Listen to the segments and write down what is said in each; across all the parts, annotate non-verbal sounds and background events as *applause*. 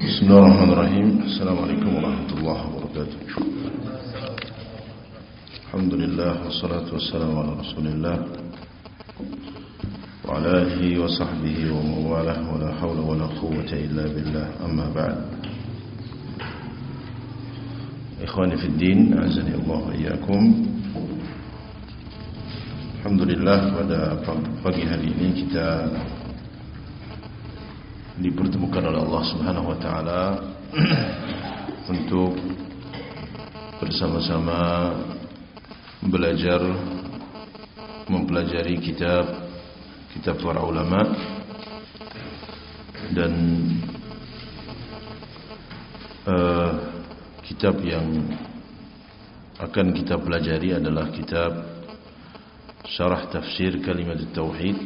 بسم الله الرحمن الرحيم السلام عليكم ورحمة الله وبركاته الحمد لله والصلاة والسلام على رسول الله وعلى آله وصحبه ومواله ولا حول ولا قوة إلا بالله أما بعد إخواني في الدين أعزني الله وإياكم Alhamdulillah pada pagi hari ini kita dipertemukan oleh Allah Subhanahu wa taala *clears throat* untuk bersama-sama belajar mempelajari kitab kitab para ulama dan uh, kitab yang akan kita pelajari adalah kitab syarah tafsir kalimat tauhid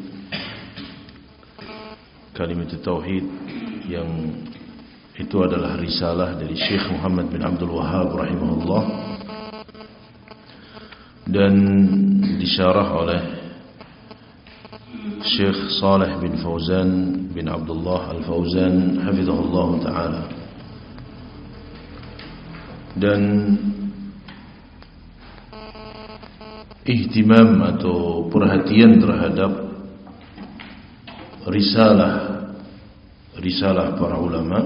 kalimat tauhid yang itu adalah risalah dari Syekh Muhammad bin Abdul Wahhab rahimahullah. Dan disyarah oleh Syekh Saleh bin Fauzan bin Abdullah Al-Fauzan hafizahullah taala. Dan ihtimam atau perhatian terhadap risalah risalah para ulama.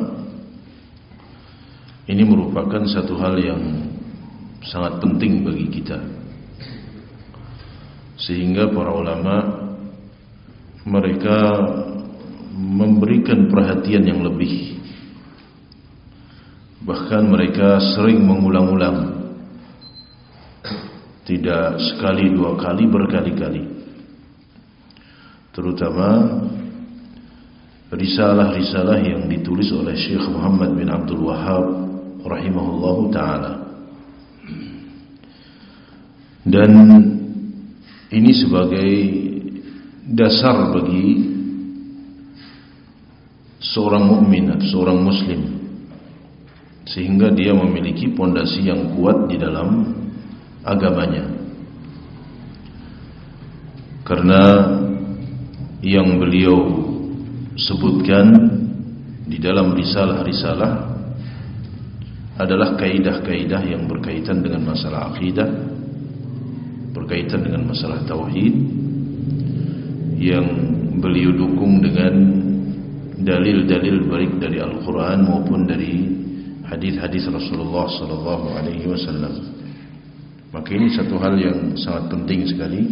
Ini merupakan satu hal yang sangat penting bagi kita. Sehingga para ulama mereka memberikan perhatian yang lebih. Bahkan mereka sering mengulang-ulang. Tidak sekali dua kali berkali-kali. Terutama risalah-risalah yang ditulis oleh Syekh Muhammad bin Abdul Wahhab rahimahullahu taala. Dan ini sebagai dasar bagi seorang mukmin atau seorang muslim sehingga dia memiliki pondasi yang kuat di dalam agamanya. Karena yang beliau sebutkan di dalam risalah-risalah adalah kaidah-kaidah yang berkaitan dengan masalah akidah berkaitan dengan masalah tauhid yang beliau dukung dengan dalil-dalil baik dari Al-Quran maupun dari hadis-hadis Rasulullah sallallahu alaihi wasallam. Maka ini satu hal yang sangat penting sekali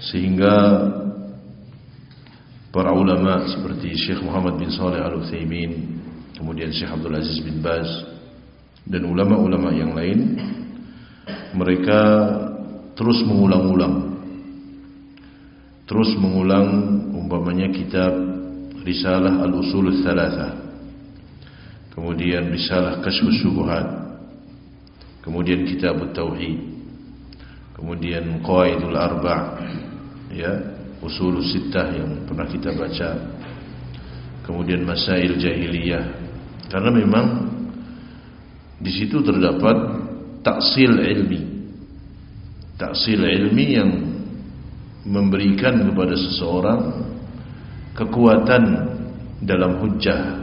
sehingga para ulama seperti Syekh Muhammad bin Saleh Al-Utsaimin, kemudian Syekh Abdul Aziz bin Baz dan ulama-ulama yang lain mereka terus mengulang-ulang. Terus mengulang umpamanya kitab Risalah Al-Usul Ats-Tsalatsa kemudian Risalah Kasyfus Syubhat kemudian Kitab Tauhid kemudian Qawaidul Arba' ya usul sittah yang pernah kita baca. Kemudian masail jahiliyah. Karena memang di situ terdapat taksil ilmi. Taksil ilmi yang memberikan kepada seseorang kekuatan dalam hujjah.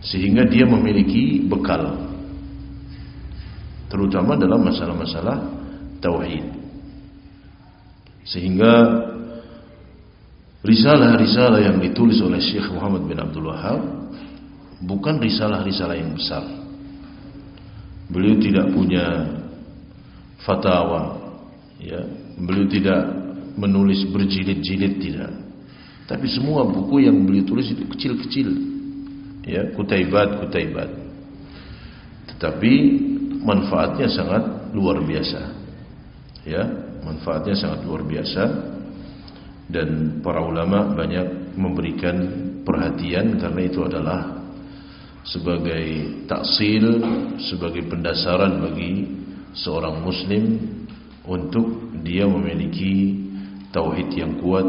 Sehingga dia memiliki bekal. Terutama dalam masalah-masalah tauhid sehingga risalah-risalah yang ditulis oleh Syekh Muhammad bin Abdul Wahab bukan risalah-risalah yang besar. Beliau tidak punya fatwa, ya. Beliau tidak menulis berjilid-jilid tidak. Tapi semua buku yang beliau tulis itu kecil-kecil. Ya, kutaibat-kutaibat. Tetapi manfaatnya sangat luar biasa. Ya, manfaatnya sangat luar biasa. Dan para ulama banyak memberikan perhatian karena itu adalah sebagai taksil sebagai pendasaran bagi seorang muslim untuk dia memiliki tauhid yang kuat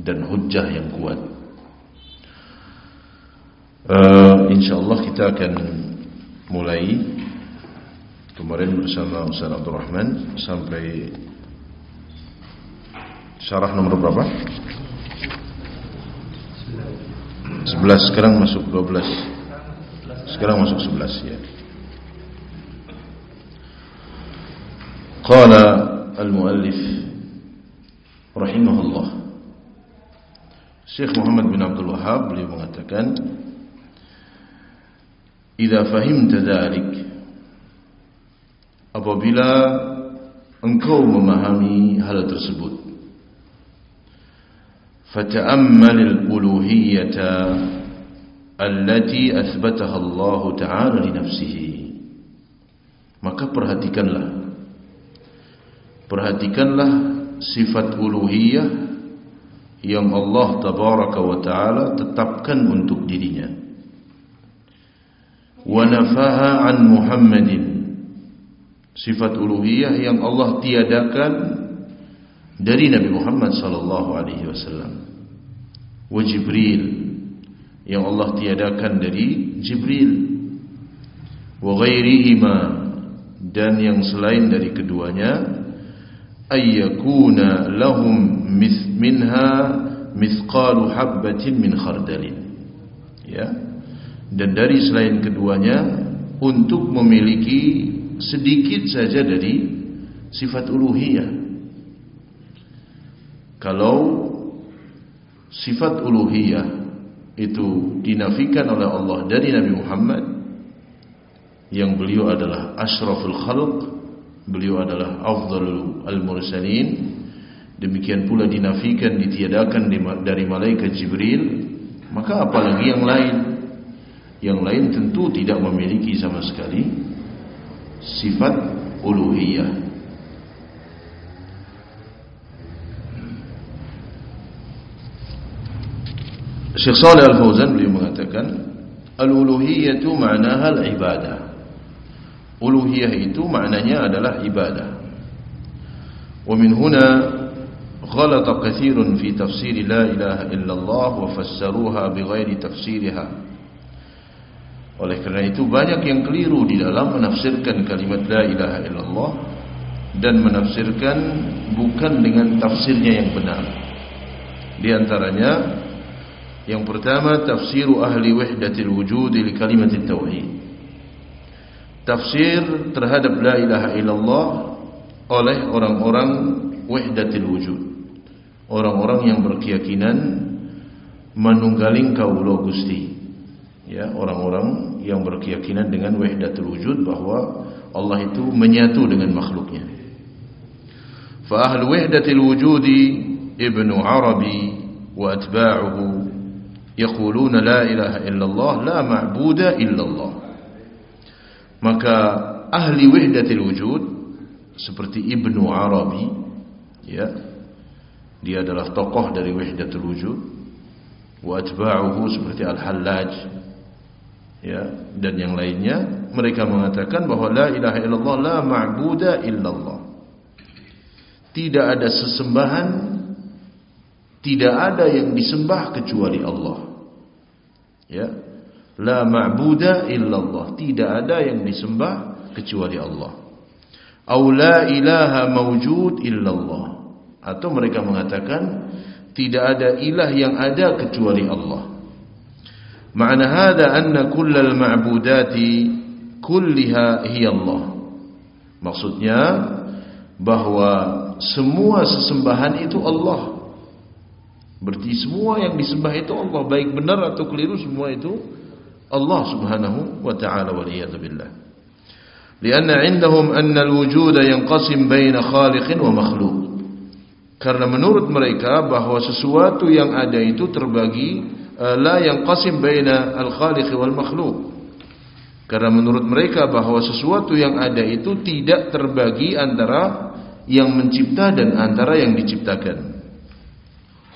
dan hujjah yang kuat. Uh, insyaallah kita akan mulai kemarin bersama Ustaz Abdul Rahman sampai Syarah nomor berapa? 11 sekarang masuk 12 sekarang masuk 11 ya. Qala al-muallif rahimahullah. Syekh Muhammad bin Abdul Wahhab beliau mengatakan idza fahimta dzalik apabila engkau memahami hal tersebut فتأمل الألوهية التي أثبتها الله تعالى لنفسه maka perhatikanlah perhatikanlah sifat uluhiyah yang Allah tabaraka wa taala tetapkan untuk dirinya wa nafaha an Muhammadin sifat uluhiyah yang Allah tiadakan dari Nabi Muhammad sallallahu alaihi wasallam. Wa Jibril yang Allah tiadakan dari Jibril. Wa ghairihima dan yang selain dari keduanya ayyakuna lahum minha mithqalu habbatin min khardalin. Ya. Dan dari selain keduanya untuk memiliki sedikit saja dari sifat uluhiyah kalau sifat uluhiyah itu dinafikan oleh Allah dari Nabi Muhammad yang beliau adalah ashraful khalq beliau adalah afdalul al-mursalin demikian pula dinafikan ditiadakan dari malaikat Jibril maka apalagi yang lain? Yang lain tentu tidak memiliki sama sekali sifat uluhiyah Syekh Saleh Al-Fauzan beliau mengatakan al-uluhiyah itu maknaha al-ibadah. Uluhiyah itu maknanya adalah ibadah. Wa min huna ghalata katsirun fi tafsir la ilaha illallah wa fassaruha bighairi tafsiriha. Oleh kerana itu banyak yang keliru di dalam menafsirkan kalimat la ilaha illallah dan menafsirkan bukan dengan tafsirnya yang benar. Di antaranya yang pertama tafsiru ahli wahdatil wujud li kalimat tauhid. Tafsir terhadap la ilaha illallah oleh orang-orang wahdatil wujud. Orang-orang yang berkeyakinan menunggaling kaulo Gusti. Ya, orang-orang yang berkeyakinan dengan wahdatul wujud bahwa Allah itu menyatu dengan makhluknya. Fa ahli wahdatil wujud Ibnu Arabi wa atba'uhu yaquluna la ilaha illallah la ma'buda illallah maka ahli wahdatil wujud seperti Ibnu Arabi ya dia adalah tokoh dari wahdatul wujud wa atba'uhu seperti Al-Hallaj ya dan yang lainnya mereka mengatakan bahwa la ilaha illallah la ma'buda illallah. Tidak ada sesembahan tidak ada yang disembah kecuali Allah ya. La ma'buda illallah. Tidak ada yang disembah kecuali Allah. Au la ilaha mawjud illallah. Atau mereka mengatakan tidak ada ilah yang ada kecuali Allah. Makna hada anna kullal ma'budati kulliha hiya Allah. Maksudnya bahwa semua sesembahan itu Allah Berarti semua yang disembah itu Allah baik benar atau keliru semua itu Allah Subhanahu wa taala wa liyad billah. Anna al-wujud yanqasim baina khaliqin wa makhluq. Karena menurut mereka bahawa sesuatu yang ada itu terbagi eh, la yanqasim baina al-khaliq wal makhluq. Karena menurut mereka bahawa sesuatu yang ada itu tidak terbagi antara yang mencipta dan antara yang diciptakan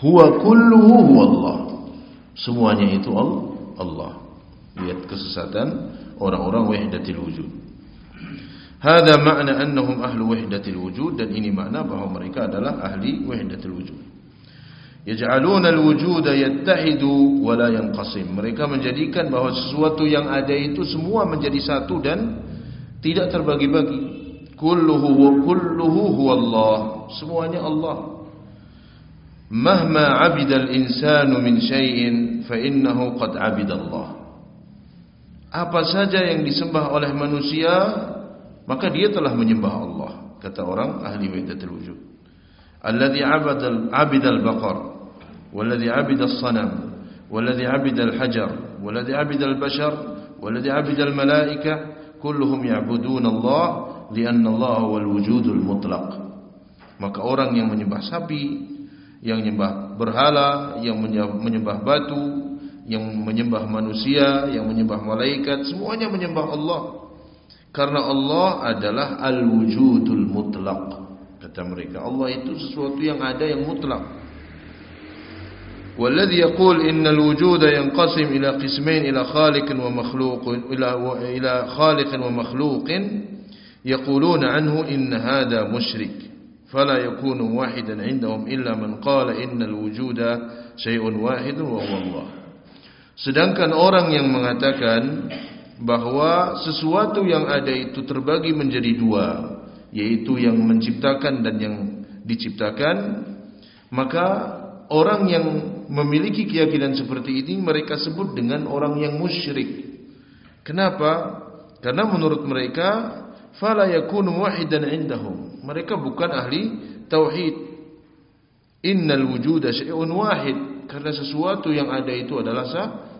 huwa kulluhu huwa Allah semuanya itu Allah. Lihat kesesatan orang-orang wahdatil wujud. Hada makna annahum ahlu wahdatil wujud dan ini makna bahawa mereka adalah ahli wahdatil wujud. Yaj'aluna al-wujuda yattahidu wa la yanqasim. Mereka menjadikan bahawa sesuatu yang ada itu semua menjadi satu dan tidak terbagi-bagi. Kulluhu wa kulluhu huwa Allah semuanya Allah mahma 'abida al-insanu min shay'in fa innahu qad 'abida Allah. Apa saja yang disembah oleh manusia maka dia telah menyembah Allah kata orang ahli wahdatul wujud. Alladhi 'abada al-'abida al-baqar walladhi 'abida as-sanam walladhi 'abida al-hajar walladhi 'abida al-bashar walladhi 'abida al-malaika kulluhum ya'buduna Allah lianna Allah huwal wujudul mutlaq. Maka orang yang menyembah sapi yang menyembah berhala, yang menyembah batu, yang menyembah manusia, yang menyembah malaikat, semuanya menyembah Allah. Karena Allah adalah al-wujudul mutlaq. Kata mereka, Allah itu sesuatu yang ada yang mutlak. Innal wujuda yanqasim ila qismain ila khaliqin wa makhluqin ila ila khaliqin wa makhluqin yaquluna anhu in hadha musyrik. فلا يكون واحدا عندهم إلا من قال إن الوجود شيء واحد وهو الله sedangkan orang yang mengatakan bahwa sesuatu yang ada itu terbagi menjadi dua yaitu yang menciptakan dan yang diciptakan maka orang yang memiliki keyakinan seperti ini mereka sebut dengan orang yang musyrik kenapa karena menurut mereka fala yakunu wahidan indahum. Mereka bukan ahli tauhid. Innal wujuda syai'un wahid. Karena sesuatu yang ada itu adalah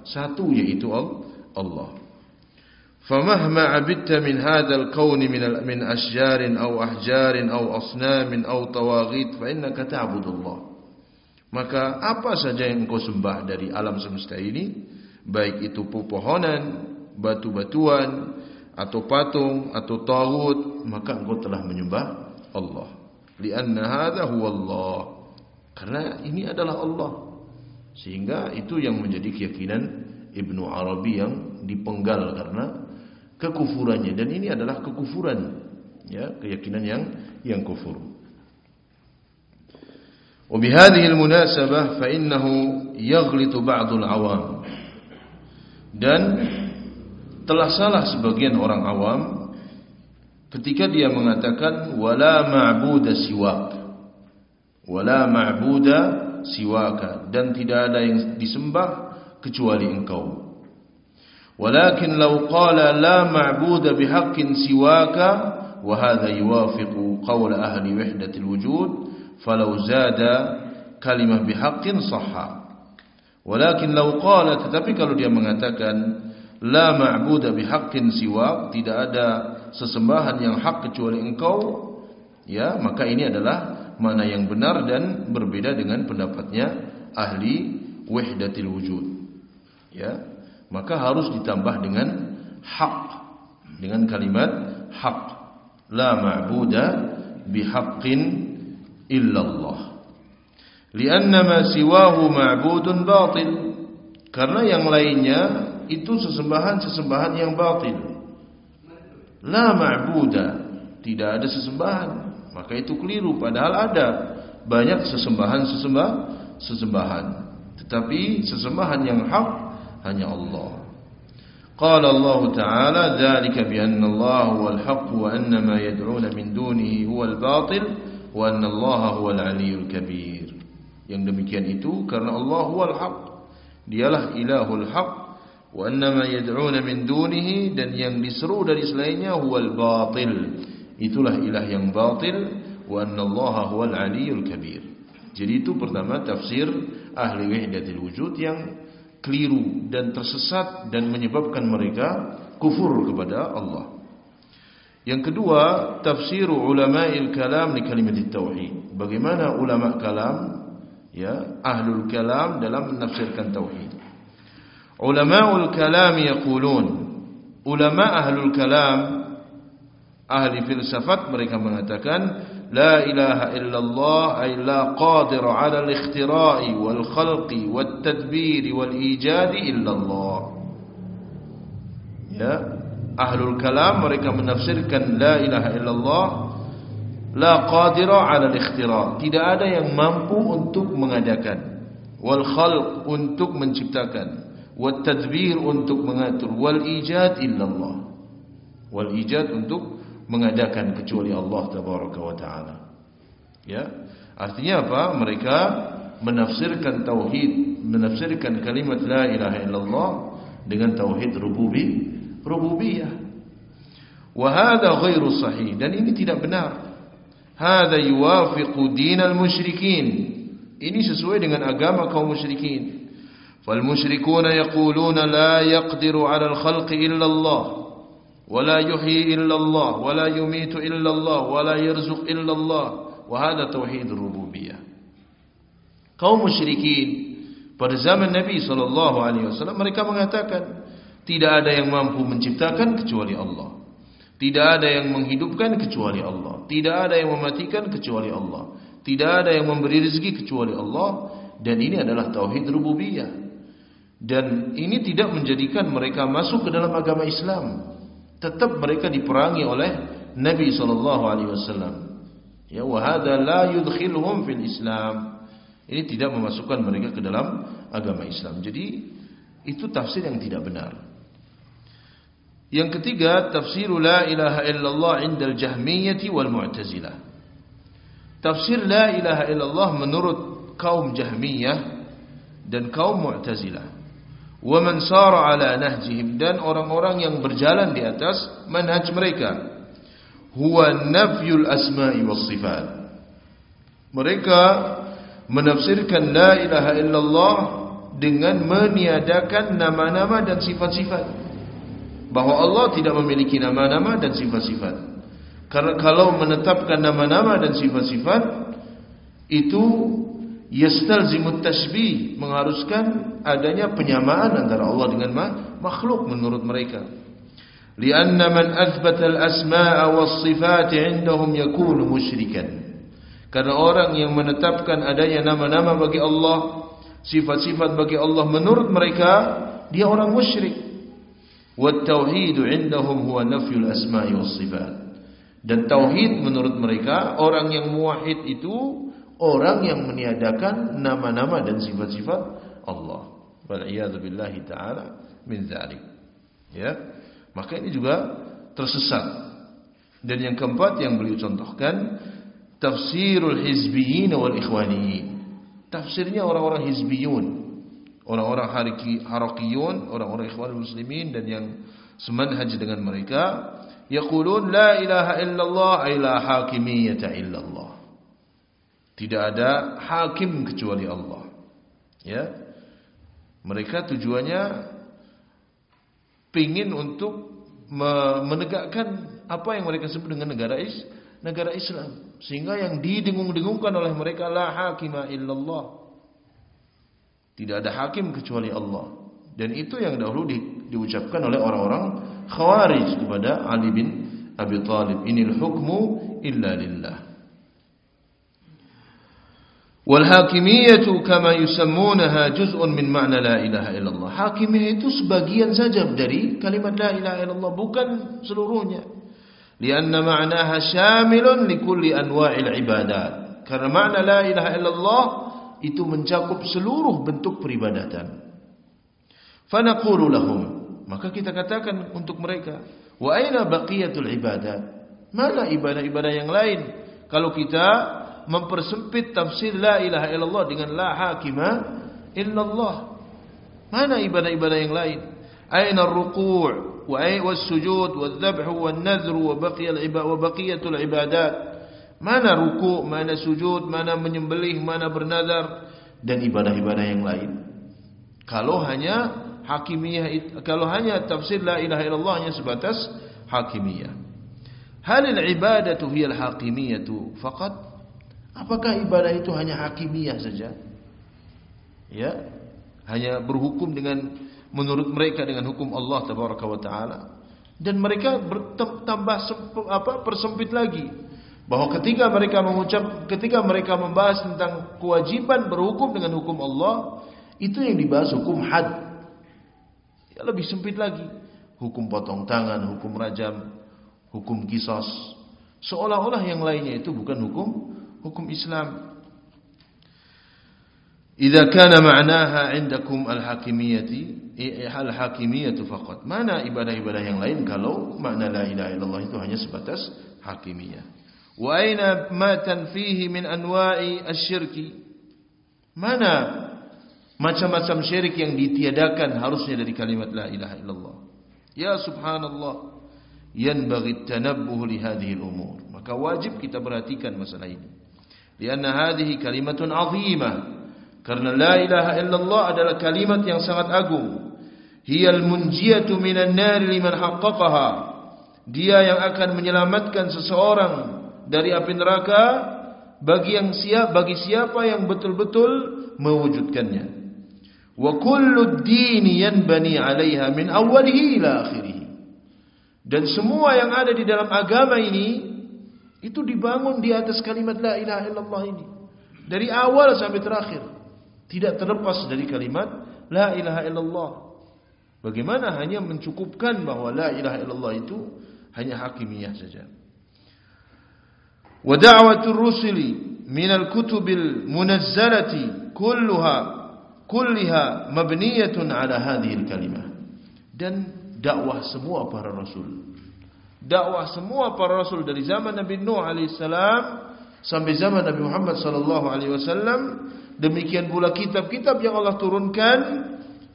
satu yaitu Allah. Famahma abidta min hadzal kaun min min asjarin aw ahjarin aw asnamin aw tawaghit fa innaka ta'budullah. Maka apa saja yang engkau sembah dari alam semesta ini baik itu pepohonan batu-batuan atau patung atau tagut maka engkau telah menyembah Allah lianna hadha huwa Allah karena ini adalah Allah sehingga itu yang menjadi keyakinan Ibnu Arabi yang dipenggal karena kekufurannya dan ini adalah kekufuran ya keyakinan yang yang kufur وبهذه المناسبة فإنه يغلط بعض العوام dan telah salah sebagian orang awam ketika dia mengatakan wala ma'budu siwak. Wala ma'budu siwaka. Dan tidak ada yang disembah kecuali engkau. Walakin law qala la ma'budu bihaqqin siwaka wa hadha yuwafiqu qawl ahli wahdati alwujud falau zada kalimah bihaqqin sahha. Walakin law qala tetapi kalau dia mengatakan La ma'budu bihaqqin siwa, tidak ada sesembahan yang hak kecuali engkau. Ya, maka ini adalah mana yang benar dan berbeda dengan pendapatnya ahli wahdatil wujud. Ya. Maka harus ditambah dengan hak dengan kalimat hak. La ma'budu bihaqqin illallah. Lianna ma siwahu ma'budun batil. Karena yang lainnya itu sesembahan-sesembahan yang batil. La ma'buda, tidak ada sesembahan. Maka itu keliru padahal ada banyak sesembahan-sesembah sesembahan. Tetapi sesembahan yang hak hanya Allah. Qala Allah Ta'ala dzalika bi anna Allah huwal haqq wa anna ma yad'una min dunihi huwal batil wa anna Allah huwal 'aliyyul kabir. Yang demikian itu karena Allah huwal haqq. Dialah ilahul haqq annama yad'una min dunihi dan yang diseru dari selainnya huwal batil. Itulah ilah yang batil. Wa annallaha huwal aliyul kabir. Jadi itu pertama tafsir ahli wahdatil wujud yang keliru dan tersesat dan menyebabkan mereka kufur kepada Allah. Yang kedua tafsir ulama'il kalam li kalimat tauhid. Bagaimana ulama kalam ya ahlul kalam dalam menafsirkan tauhid علماء الكلام يقولون علماء أهل الكلام أهل فلسفة mereka mengatakan لا إله إلا الله أي لا قادر على الاختراء والخلق والتدبير والإيجاد إلا الله ya أهل الكلام mereka menafsirkan لا إله إلا الله لا قادر على الاختراء tidak ada yang mampu untuk mengadakan wal khalq untuk menciptakan Wal tadbir untuk mengatur wal ijad illallah wal ijad untuk mengadakan kecuali Allah tabaraka wa taala ya artinya apa mereka menafsirkan tauhid menafsirkan kalimat la ilaha illallah dengan tauhid rububi rububiyah. Wa hadha ghairu sahih dan ini tidak benar. Hadha yuwafiqu dinal musyrikin. Ini sesuai dengan agama kaum musyrikin. Fal musyrikuna yaquluna la yaqdiru 'ala al-khalqi illa Allah. ولا يحيي إلا الله ولا يميت إلا الله ولا يرزق إلا الله وهذا توحيد الربوبية kaum musyrikin pada zaman Nabi sallallahu alaihi wasallam mereka mengatakan tidak ada yang mampu menciptakan kecuali Allah tidak ada yang menghidupkan kecuali Allah tidak ada yang mematikan kecuali Allah tidak ada yang memberi rezeki kecuali Allah dan ini adalah tauhid rububiyah dan ini tidak menjadikan mereka masuk ke dalam agama Islam tetap mereka diperangi oleh Nabi sallallahu alaihi wasallam. Ya wa hadha la yudkhiluhum fil Islam. Ini tidak memasukkan mereka ke dalam agama Islam. Jadi itu tafsir yang tidak benar. Yang ketiga, tafsir la ilaha illallah indal Jahmiyah wal Mu'tazilah. Tafsir la ilaha illallah menurut kaum Jahmiyah dan kaum Mu'tazilah wa man sara ala nahjihim dan orang-orang yang berjalan di atas manhaj mereka. Huwa nafyul asma'i was sifat. Mereka menafsirkan la ilaha illallah dengan meniadakan nama-nama dan sifat-sifat. Bahwa Allah tidak memiliki nama-nama dan sifat-sifat. Karena kalau menetapkan nama-nama dan sifat-sifat itu yastalzimut tashbih mengharuskan adanya penyamaan antara Allah dengan makhluk menurut mereka. Lianna man athbata al-asma'a was-sifat 'indahum yakunu musyrikan. Karena orang yang menetapkan adanya nama-nama bagi Allah sifat-sifat bagi Allah menurut mereka dia orang musyrik. Wat tauhid 'indahum huwa nafyul asma'i was-sifat. Dan tauhid menurut mereka orang yang muwahhid itu orang yang meniadakan nama-nama dan sifat-sifat Allah. Wal'iyadu billahi ta'ala min zalik. Ya. Maka ini juga tersesat. Dan yang keempat yang beliau contohkan tafsirul hizbiyyin wal ikhwaniyin. Tafsirnya orang-orang hizbiyun, orang-orang harakiyun, orang-orang ikhwanul muslimin dan yang semanhaj dengan mereka yaqulun la ilaha illallah ay la hakimiyyata illallah. Tidak ada hakim kecuali Allah. Ya. Mereka tujuannya pingin untuk menegakkan apa yang mereka sebut dengan negara is negara Islam sehingga yang didengung-dengungkan oleh mereka la hakima illallah. Tidak ada hakim kecuali Allah. Dan itu yang dahulu di, diucapkan oleh orang-orang Khawarij kepada Ali bin Abi Talib. Inil hukmu illa lillah. Walhakimiyah kama yusammunaha juz'un min ma'na la ilaha illallah. Hakimiyah itu sebagian saja dari kalimat la ilaha illallah bukan seluruhnya. Lianna ma'naha syamilun likulli anwa'il ibadat. Karena makna la ilaha illallah itu mencakup seluruh bentuk peribadatan. Fanaqulu lahum maka kita katakan untuk mereka wa aina baqiyatul ibadat? Mana ibadah-ibadah yang lain? Kalau kita mempersempit tafsir la ilaha illallah dengan la hakima illallah. Mana ibadah-ibadah yang lain? Aina ar-ruku' wa ay was-sujud wadh-dhabh wan-nadhr wa baqiya al-ibadah wa baqiyatul ibadat? Mana ruku', mana sujud, mana menyembelih, mana bernazar dan ibadah-ibadah yang lain? Kalau hanya hakimiyah kalau hanya tafsir la ilaha illallah hanya sebatas hakimiyah. Hal al-ibadatu hiya al-hakimiyatu faqat Apakah ibadah itu hanya hakimiyah saja? Ya, hanya berhukum dengan menurut mereka dengan hukum Allah Tabaraka wa taala. Dan mereka bertambah apa persempit lagi. Bahwa ketika mereka mengucap ketika mereka membahas tentang kewajiban berhukum dengan hukum Allah itu yang dibahas hukum had. Ya lebih sempit lagi. Hukum potong tangan hukum rajam hukum kisos. Seolah-olah yang lainnya itu bukan hukum hukum Islam. Jika kana ma'naha 'indakum al-hakimiyyati al-hakimiyyatu faqat. Mana ibadah-ibadah yang lain kalau makna la ilaha illallah itu hanya sebatas hakimiyah. Wa aina ma tanfihi min anwa'i asy-syirki? Mana macam-macam syirik yang ditiadakan harusnya dari kalimat la ilaha illallah. Ya subhanallah. Yanbaghi at-tanabbuh li hadhihi al-umur. Maka wajib kita perhatikan masalah ini. Karena hadhihi kalimatun 'azimah. Karena la ilaha illallah adalah kalimat yang sangat agung. Hiya al-munjiyatu minan nar liman haqqaqaha. Dia yang akan menyelamatkan seseorang dari api neraka bagi yang siap bagi siapa yang betul-betul mewujudkannya wa kullu ad-din yanbani 'alayha min awwalihi ila akhirih dan semua yang ada di dalam agama ini itu dibangun di atas kalimat la ilaha illallah ini. Dari awal sampai terakhir. Tidak terlepas dari kalimat la ilaha illallah. Bagaimana hanya mencukupkan bahwa la ilaha illallah itu hanya hakimiyah saja. Wa da'watur rusuli min al-kutubil munazzalati kulluha kulliha mabniyatun ala hadhihi kalimah. Dan dakwah semua para rasul dakwah semua para rasul dari zaman Nabi Nuh alaihissalam sampai zaman Nabi Muhammad sallallahu alaihi wasallam demikian pula kitab-kitab yang Allah turunkan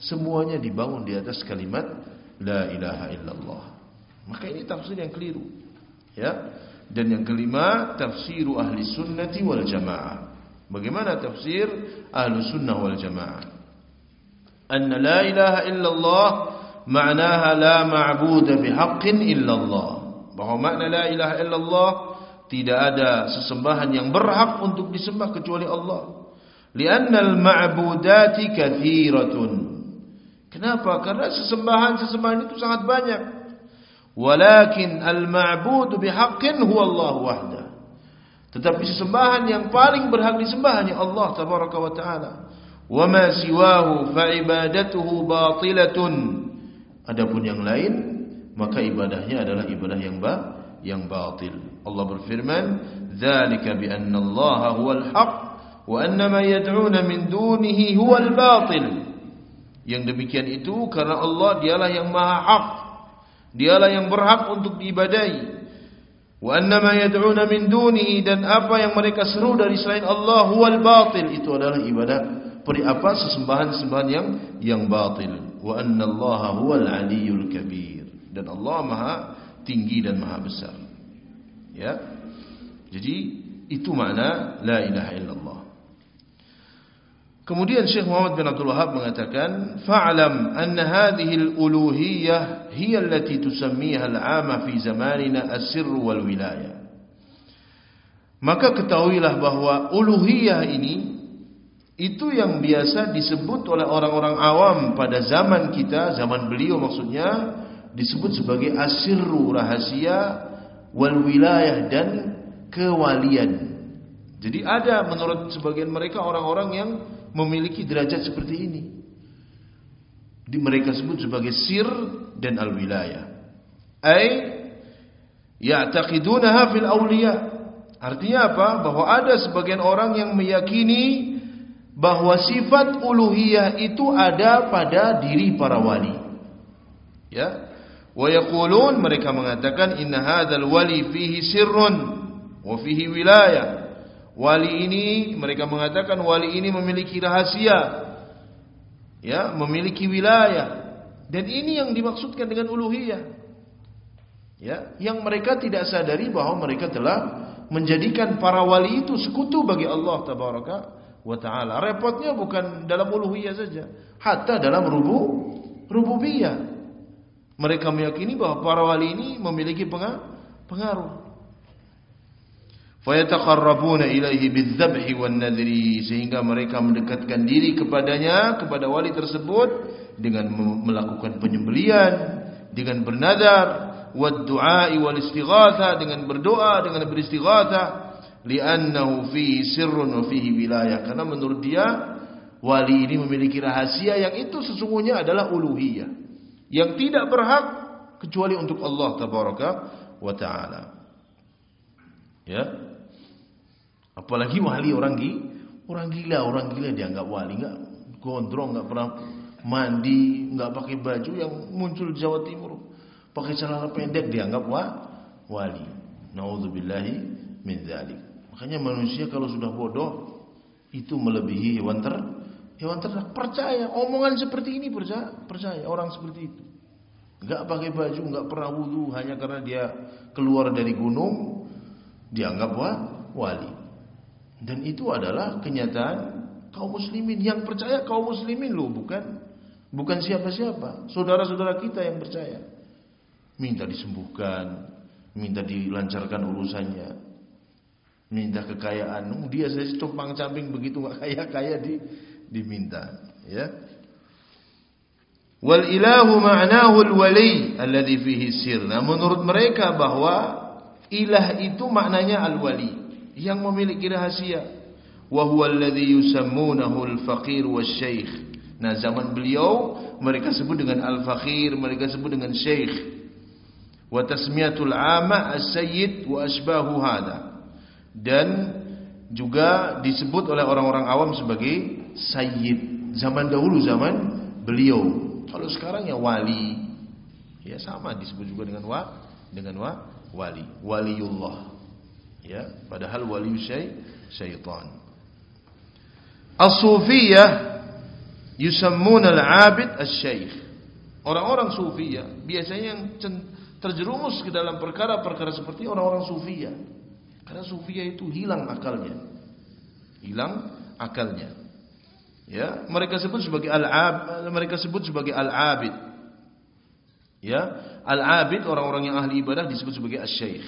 semuanya dibangun di atas kalimat la ilaha illallah maka ini tafsir yang keliru ya dan yang kelima tafsiru ahli sunnati wal jamaah Bagaimana tafsir ahlu sunnah wal jamaah? Anna la ilaha illallah ma'naha la ma'buda bihaqqin illallah. Bahawa makna la ilaha illallah tidak ada sesembahan yang berhak untuk disembah kecuali Allah. Lianna al-ma'budati kathiratun. Kenapa? Karena sesembahan-sesembahan itu sangat banyak. Walakin al-ma'budu bihaqqin huwa Allah wahda. Tetapi sesembahan yang paling berhak disembah hanya Allah tabaraka wa taala. Wa ma siwahu fa ibadatuhu batilatun. Adapun yang lain maka ibadahnya adalah ibadah yang ba yang batil. Allah berfirman, "Dzalika bi anna Allah huwal haq wa anna ma yad'una min dunihi huwal batil." Yang demikian itu karena Allah dialah yang maha hak. Dialah yang berhak untuk diibadahi Wa annama yad'una min dunihi dan apa yang mereka seru dari selain Allah huwal batil itu adalah ibadah peri apa sesembahan-sembahan yang yang batil. Wa anna Allah huwal aliyyul kabir dan Allah Maha tinggi dan Maha besar. Ya. Jadi itu makna la ilaha illallah. Kemudian Syekh Muhammad bin Abdul Wahab mengatakan, "Fa'lam anna hadhihi al-uluhiyyah hiya allati tusammiha al-'ama fi zamanina as-sirr wal wilayah." Maka ketahuilah bahwa uluhiyah ini itu yang biasa disebut oleh orang-orang awam pada zaman kita, zaman beliau maksudnya disebut sebagai asirru rahasia wal wilayah dan kewalian. Jadi ada menurut sebagian mereka orang-orang yang memiliki derajat seperti ini. Di mereka sebut sebagai sir dan al-wilayah. Ai ya'taqidunaha fil awliya. Artinya apa? Bahwa ada sebagian orang yang meyakini bahwa sifat uluhiyah itu ada pada diri para wali. Ya. Wa yaqulun mereka mengatakan inna hadzal wali fihi sirrun wa fihi wilayah. Wali ini mereka mengatakan wali ini memiliki rahasia. Ya, memiliki wilayah. Dan ini yang dimaksudkan dengan uluhiyah. Ya, yang mereka tidak sadari bahwa mereka telah menjadikan para wali itu sekutu bagi Allah tabaraka wa taala. Repotnya bukan dalam uluhiyah saja, hatta dalam rubu rububiyah. Mereka meyakini bahwa para wali ini memiliki pengaruh. Fayataqarrabuna ilaihi bidzabhi wan nadri sehingga mereka mendekatkan diri kepadanya kepada wali tersebut dengan melakukan penyembelian dengan bernadar wad du'a wal istighatha dengan berdoa dengan beristighatha li'annahu fi sirrun wa fihi wilayah karena menurut dia wali ini memiliki rahasia yang itu sesungguhnya adalah uluhiyah yang tidak berhak kecuali untuk Allah tabaraka wa taala ya Apalagi wali orang gila, orang gila, orang gila dianggap wali enggak gondrong, enggak pernah mandi, enggak pakai baju yang muncul di Jawa Timur. Pakai celana pendek dianggap wa, wali. Nauzubillahi min dzalik. Makanya manusia kalau sudah bodoh itu melebihi hewan ter, Hewan ternak percaya omongan seperti ini percaya, percaya orang seperti itu. Enggak pakai baju, enggak pernah wudu hanya karena dia keluar dari gunung dianggap wali. Dan itu adalah kenyataan kaum muslimin yang percaya kaum muslimin loh, bukan bukan siapa-siapa. Saudara-saudara kita yang percaya. Minta disembuhkan, minta dilancarkan urusannya. Minta kekayaan, dia saja tumpang camping begitu *laughs* enggak kaya-kaya di diminta ya. Wal ilahu ma'nahu al wali alladhi fihi sir. Nah menurut mereka bahwa ilah itu maknanya al wali yang memiliki rahasia. Wa huwa alladhi yusammunahu al faqir wasy-syaikh nah zaman beliau mereka sebut dengan al faqir mereka sebut dengan syekh wa tasmiyatul ama as-sayyid wa asbahu hada dan juga disebut oleh orang-orang awam sebagai sayyid. Zaman dahulu zaman beliau. Kalau sekarang ya wali. Ya sama disebut juga dengan wa dengan wa wali. Waliullah. Ya padahal wali syai syaitan. As-sufiyah yusammun al-abid asy-syaikh. Orang-orang sufiyah biasanya yang terjerumus ke dalam perkara-perkara seperti orang-orang sufiyah. Karena sufiyah itu hilang akalnya. Hilang akalnya Ya, mereka sebut sebagai al-ab, mereka sebut sebagai al-abid. Ya, al-abid orang-orang yang ahli ibadah disebut sebagai asy-syekh.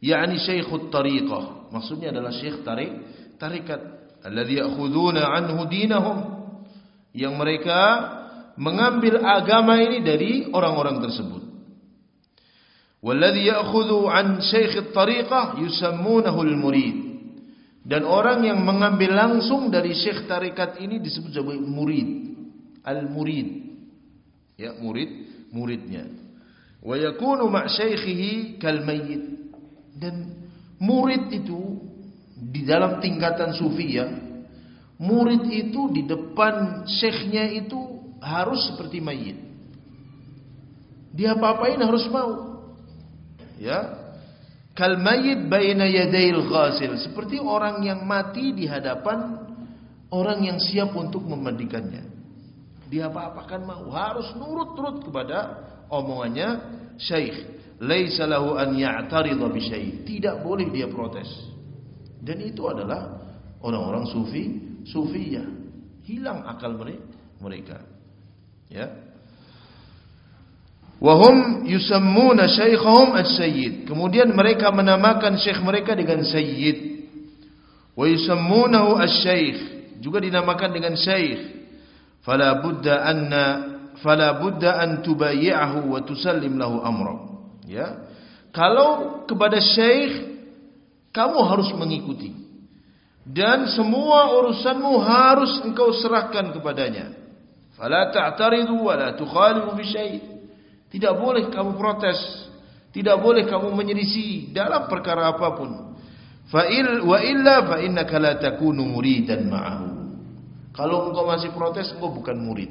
Yani syekhut tariqah. Maksudnya adalah syekh tarik tarikat alladhi ya'khuduna anhu dinahum. Yang mereka mengambil agama ini dari orang-orang tersebut. Walladhi ya'khudhu an syekh at-tariqah yusammunahu al-murid. Dan orang yang mengambil langsung dari syekh tarikat ini disebut sebagai murid. Al-murid. Ya, murid, muridnya. Wa yakunu ma' syaikhihi kal mayyit. Dan murid itu di dalam tingkatan sufi ya, murid itu di depan syekhnya itu harus seperti mayit. Dia apa-apain harus mau. Ya, kal mayyit baina yadayil ghasil. Seperti orang yang mati di hadapan orang yang siap untuk memandikannya. Dia apa-apakan mau. Harus nurut-nurut kepada omongannya. Syekh laisa lahu an ya'tarida bi syai. Tidak boleh dia protes. Dan itu adalah orang-orang sufi sufiyah. Hilang akal mereka. Ya Wahum yusammuna syaikhahum as-sayyid. Kemudian mereka menamakan syekh mereka dengan sayyid. Wa yusammunahu as-syaikh. Juga dinamakan dengan syekh. Fala budda anna fala budda an tubayyi'ahu wa tusallim lahu amra. Ya. Kalau kepada syekh kamu harus mengikuti. Dan semua urusanmu harus engkau serahkan kepadanya. Fala ta'taridu wa la tukhalifu bi syai'. Tidak boleh kamu protes. Tidak boleh kamu menyelisi dalam perkara apapun. Fa'il wa illa fa innaka la takunu muridan ma'ahu. Kalau engkau masih protes, engkau bukan murid.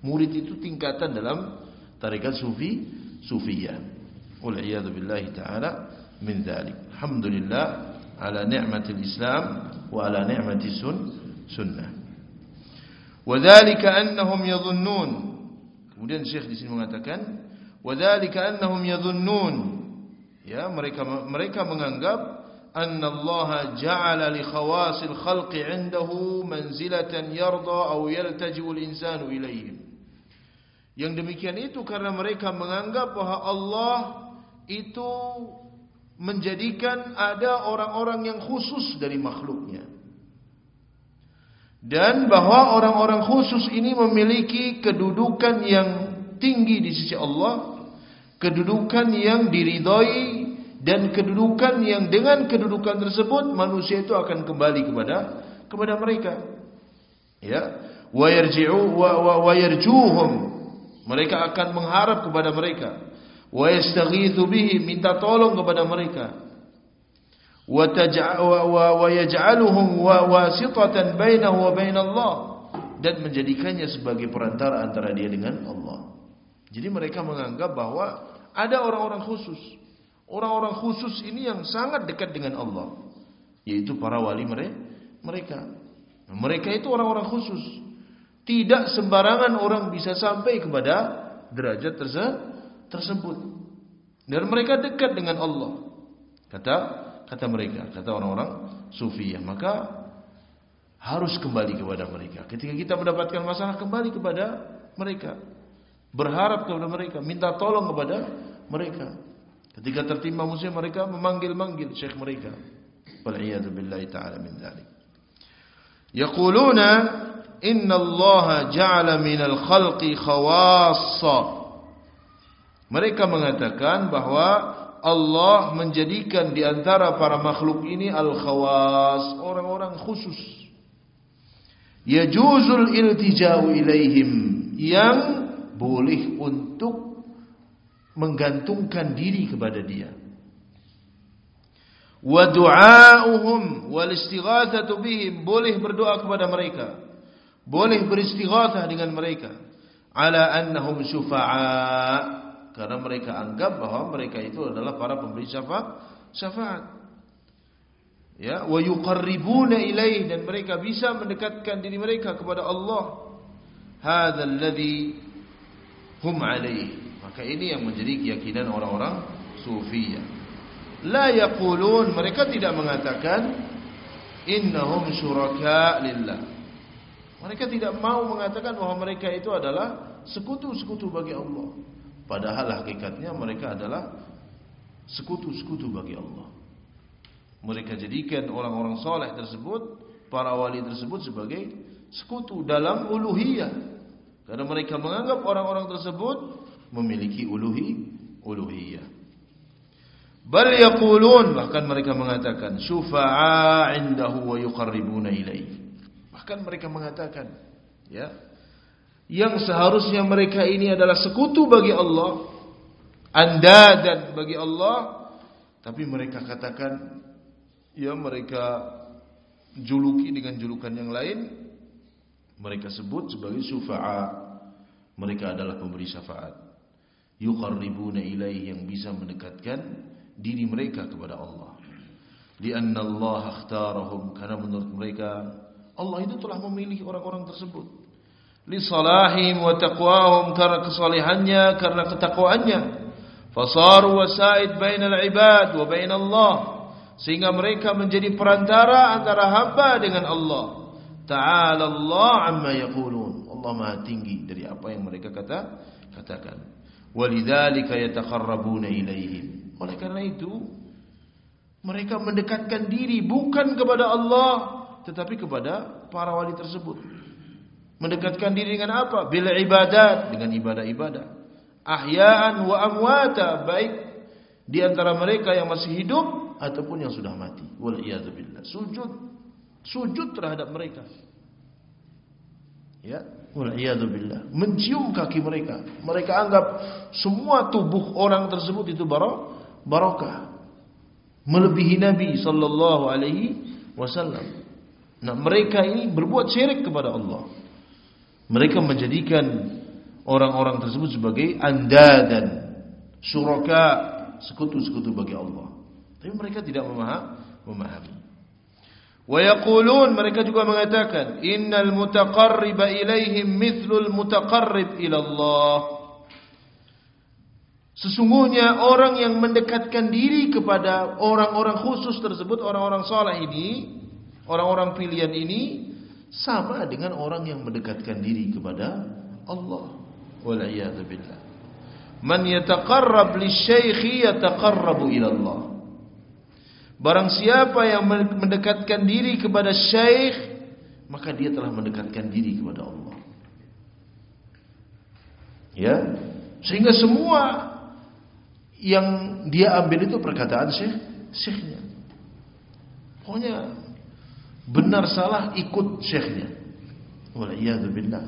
Murid itu tingkatan dalam tarikat sufi, sufiyah. A'udzu billahi ta'ala min dzalik. Alhamdulillah ala ni'matil Islam wa ala ni'matis sun sunnah. Wa dzalika annahum yadhunnun Kemudian Syekh di sini mengatakan, "Wadzalika annahum yadhunnun" Ya, mereka mereka menganggap anna Allah ja'ala li khawasil khalqi 'indahu manzilatan yarda aw yaltaji'u al-insanu ilayhim. Yang demikian itu karena mereka menganggap bahwa Allah itu menjadikan ada orang-orang yang khusus dari makhluknya. Dan bahwa orang-orang khusus ini memiliki kedudukan yang tinggi di sisi Allah, kedudukan yang diridhai dan kedudukan yang dengan kedudukan tersebut manusia itu akan kembali kepada kepada mereka. Ya, wa yarji'u wa wa yarjuhum. Mereka akan mengharap kepada mereka. Wa yastaghithu bihi, minta tolong kepada mereka wa yaj'aluhum wasitatan bainahu wa bain Allah dan menjadikannya sebagai perantara antara dia dengan Allah. Jadi mereka menganggap bahwa ada orang-orang khusus. Orang-orang khusus ini yang sangat dekat dengan Allah, yaitu para wali mereka. Mereka itu orang-orang khusus. Tidak sembarangan orang bisa sampai kepada derajat tersebut. Dan mereka dekat dengan Allah. Kata kata mereka, kata orang-orang sufi ya. Maka harus kembali kepada mereka. Ketika kita mendapatkan masalah kembali kepada mereka. Berharap kepada mereka, minta tolong kepada mereka. Ketika tertimpa musuh mereka memanggil-manggil syekh mereka. Wal'iyadu billahi ta'ala min dhalik. Yaquluna inna Allah ja'ala minal khalqi khawassa. Mereka mengatakan bahawa Allah menjadikan di antara para makhluk ini al-khawas, orang-orang khusus. Yajuzul iltija'u ilaihim yang boleh untuk menggantungkan diri kepada dia. Wa du'a'uhum wal istighatsatu bihim boleh berdoa kepada mereka. Boleh beristighatsah dengan mereka. Ala annahum syufa'a karena mereka anggap bahwa mereka itu adalah para pemberi syafaat syafaat ya wa yuqarribuna ilaih dan mereka bisa mendekatkan diri mereka kepada Allah hadzal ladzi hum alaih maka ini yang menjadi keyakinan orang-orang sufiyah la yaqulun mereka tidak mengatakan innahum syuraka lillah mereka tidak mau mengatakan bahwa mereka itu adalah sekutu-sekutu bagi Allah Padahal hakikatnya mereka adalah sekutu-sekutu bagi Allah. Mereka jadikan orang-orang soleh tersebut, para wali tersebut sebagai sekutu dalam uluhiyah. Karena mereka menganggap orang-orang tersebut memiliki uluhi, uluhiyah. Bal yaqulun bahkan mereka mengatakan syufa'a indahu wa yuqarribuna ilaih. Bahkan mereka mengatakan ya yang seharusnya mereka ini adalah sekutu bagi Allah, anda dan bagi Allah, tapi mereka katakan, ya mereka juluki dengan julukan yang lain, mereka sebut sebagai syufa'a, mereka adalah pemberi syafaat, yuqarribuna ilaih yang bisa mendekatkan diri mereka kepada Allah. Lianna Allah akhtarahum karena menurut mereka Allah itu telah memilih orang-orang tersebut. Li salahim wa taqwahum karena kesalehannya karena ketakwaannya. Fasaru wasaid bainal ibad wa bainallah sehingga mereka menjadi perantara antara hamba dengan Allah ta'ala Allah amma yaqulun Allah maha tinggi dari apa yang mereka kata katakan walidzalika yataqarrabuna ilaihim oleh karena itu mereka mendekatkan diri bukan kepada Allah tetapi kepada para wali tersebut Mendekatkan diri dengan apa? Bila ibadat dengan ibadah-ibadah. Ahyaan wa amwata baik di antara mereka yang masih hidup ataupun yang sudah mati. Wal billah. Sujud sujud terhadap mereka. Ya, wal billah. Mencium kaki mereka. Mereka anggap semua tubuh orang tersebut itu barakah. Melebihi Nabi sallallahu alaihi wasallam. Nah, mereka ini berbuat syirik kepada Allah. Mereka menjadikan orang-orang tersebut sebagai anda dan suraka sekutu-sekutu bagi Allah. Tapi mereka tidak memahami. Yaqulun mereka juga mengatakan innal mutaqarriba ilaihim mithlul mutaqarrib ila Allah. Sesungguhnya orang yang mendekatkan diri kepada orang-orang khusus tersebut, orang-orang saleh ini, orang-orang pilihan ini, sama dengan orang yang mendekatkan diri kepada Allah. Wal iyad billah. Man yataqarrab lisyaikh yataqarrabu ila Allah barang siapa yang mendekatkan diri kepada syekh maka dia telah mendekatkan diri kepada Allah ya sehingga semua yang dia ambil itu perkataan syekh syekhnya pokoknya benar salah ikut syekhnya. Waliyadu billah.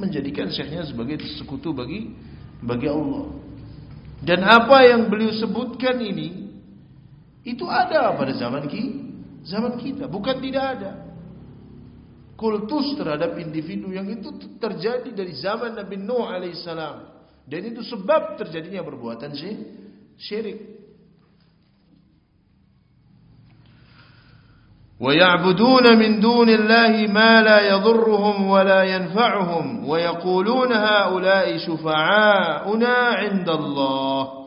Menjadikan syekhnya sebagai sekutu bagi bagi Allah. Dan apa yang beliau sebutkan ini itu ada pada zaman ki zaman kita, bukan tidak ada. Kultus terhadap individu yang itu terjadi dari zaman Nabi Nuh alaihissalam dan itu sebab terjadinya perbuatan syirik. ويعبدون من دون الله ما لا يضرهم ولا ينفعهم ويقولون هؤلاء شفعاؤنا عند الله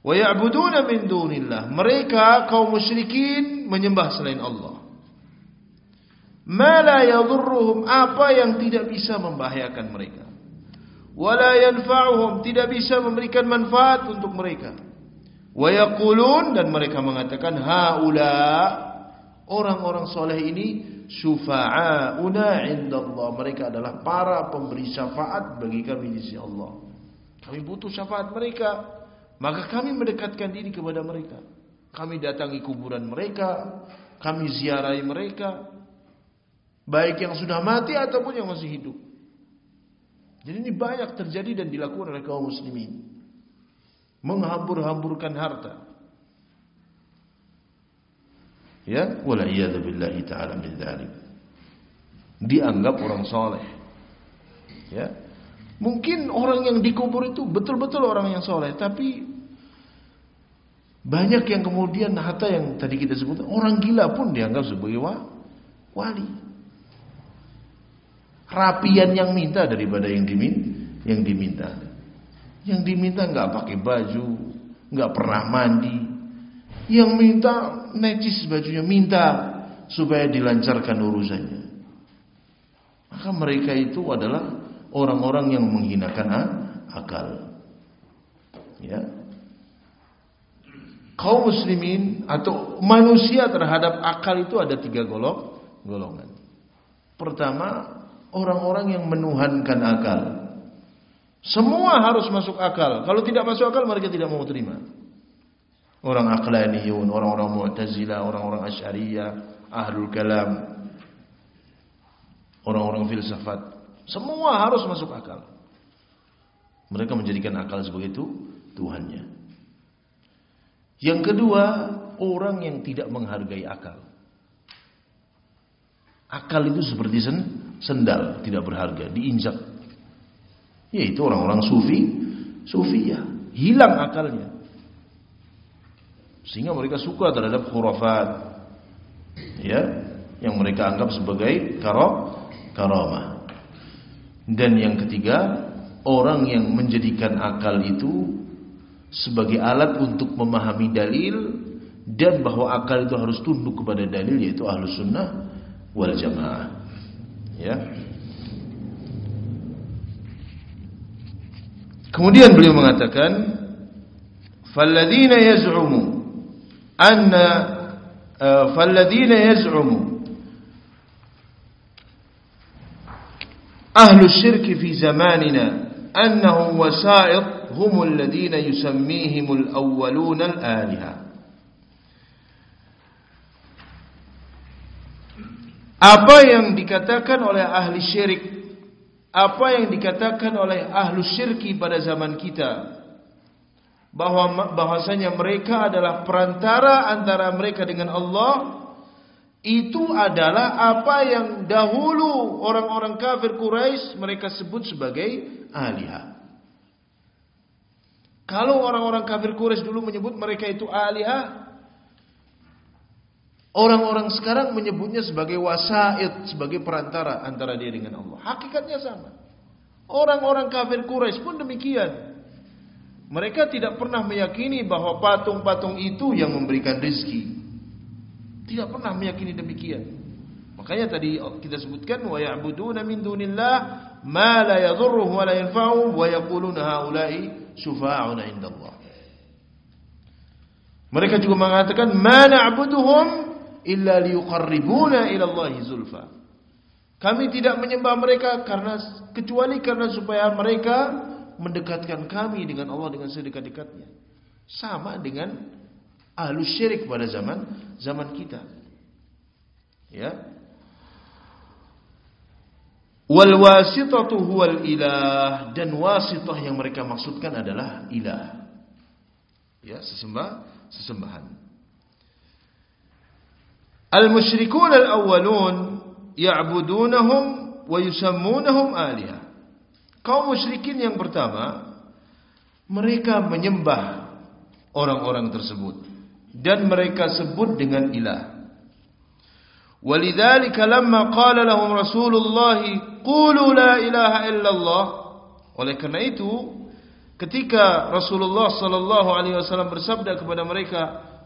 Wa ya'buduna min dunillah. Mereka kaum musyrikin menyembah selain Allah. Ma la yadhurruhum apa yang tidak bisa membahayakan mereka. Wa la yanfa'uhum tidak bisa memberikan manfaat untuk mereka. Wa yaqulun dan mereka mengatakan haula orang-orang soleh ini syufa'a'una 'inda Allah. Mereka adalah para pemberi syafaat bagi kami di sisi Allah. Kami butuh syafaat mereka maka kami mendekatkan diri kepada mereka. Kami datangi kuburan mereka kami ziarahi mereka baik yang sudah mati ataupun yang masih hidup. Jadi ini banyak terjadi dan dilakukan oleh kaum muslimin. Menghambur-hamburkan harta. Ya wala iyad billahi taala min dzalik dianggap orang soleh. Ya. Mungkin orang yang dikubur itu betul-betul orang yang soleh tapi banyak yang kemudian harta yang tadi kita sebut orang gila pun dianggap sebagai wali rapian yang minta daripada yang diminta yang diminta yang diminta enggak pakai baju enggak pernah mandi yang minta necis bajunya, minta supaya dilancarkan urusannya. Maka mereka itu adalah orang-orang yang menghinakan akal. Ya. Kaum muslimin atau manusia terhadap akal itu ada tiga golong, golongan. Pertama, orang-orang yang menuhankan akal. Semua harus masuk akal. Kalau tidak masuk akal, mereka tidak mau terima orang aqlaniyun, orang-orang mu'tazila, orang-orang asyariyah, ahlul kalam, orang-orang filsafat. Semua harus masuk akal. Mereka menjadikan akal sebagai itu Tuhannya. Yang kedua, orang yang tidak menghargai akal. Akal itu seperti sen, sendal, tidak berharga, diinjak. Yaitu orang-orang sufi, sufiyah. Hilang akalnya. Sehingga mereka suka terhadap khurafat. Ya, yang mereka anggap sebagai karo karamah. Dan yang ketiga, orang yang menjadikan akal itu sebagai alat untuk memahami dalil dan bahwa akal itu harus tunduk kepada dalil yaitu ahlus sunnah wal jamaah. Ya. Kemudian beliau mengatakan falladzina yaz'umu anna eh, falladzina yaz'umu ahlu syirki fi zamanina annahum wasa'id humul ladina yusammihimul awwaluna al-aliha. Apa yang dikatakan oleh ahli syirik Apa yang dikatakan oleh ahli syirki pada zaman kita bahwa Bahwasanya mereka adalah perantara antara mereka dengan Allah Itu adalah apa yang dahulu orang-orang kafir Quraisy Mereka sebut sebagai alihah kalau orang-orang kafir Quraisy dulu menyebut mereka itu alihah, orang-orang sekarang menyebutnya sebagai wasaid, sebagai perantara antara dia dengan Allah. Hakikatnya sama. Orang-orang kafir Quraisy pun demikian. Mereka tidak pernah meyakini bahawa patung-patung itu yang memberikan rezeki. Tidak pernah meyakini demikian. Makanya tadi kita sebutkan wa ya'buduna min dunillah ma la yadhurruhum wa la yanfa'uhum wa yaquluna haula'i syufa'una indallah. Mereka juga mengatakan ma na'buduhum illa liyuqarribuna ila Allah zulfa. Kami tidak menyembah mereka karena kecuali karena supaya mereka mendekatkan kami dengan Allah dengan sedekat-dekatnya. Sama dengan ahlu syirik pada zaman zaman kita. Ya. Wal wasitatu huwal ilah dan wasitah yang mereka maksudkan adalah ilah. Ya, sesembah sesembahan. Al musyrikun al awwalun ya'budunahum wa yusammunahum alihah kaum musyrikin yang pertama mereka menyembah orang-orang tersebut dan mereka sebut dengan ilah Walidzalika lamma qala lahum Rasulullah qulu la ilaha illallah. Oleh karena itu, ketika Rasulullah sallallahu alaihi wasallam bersabda kepada mereka,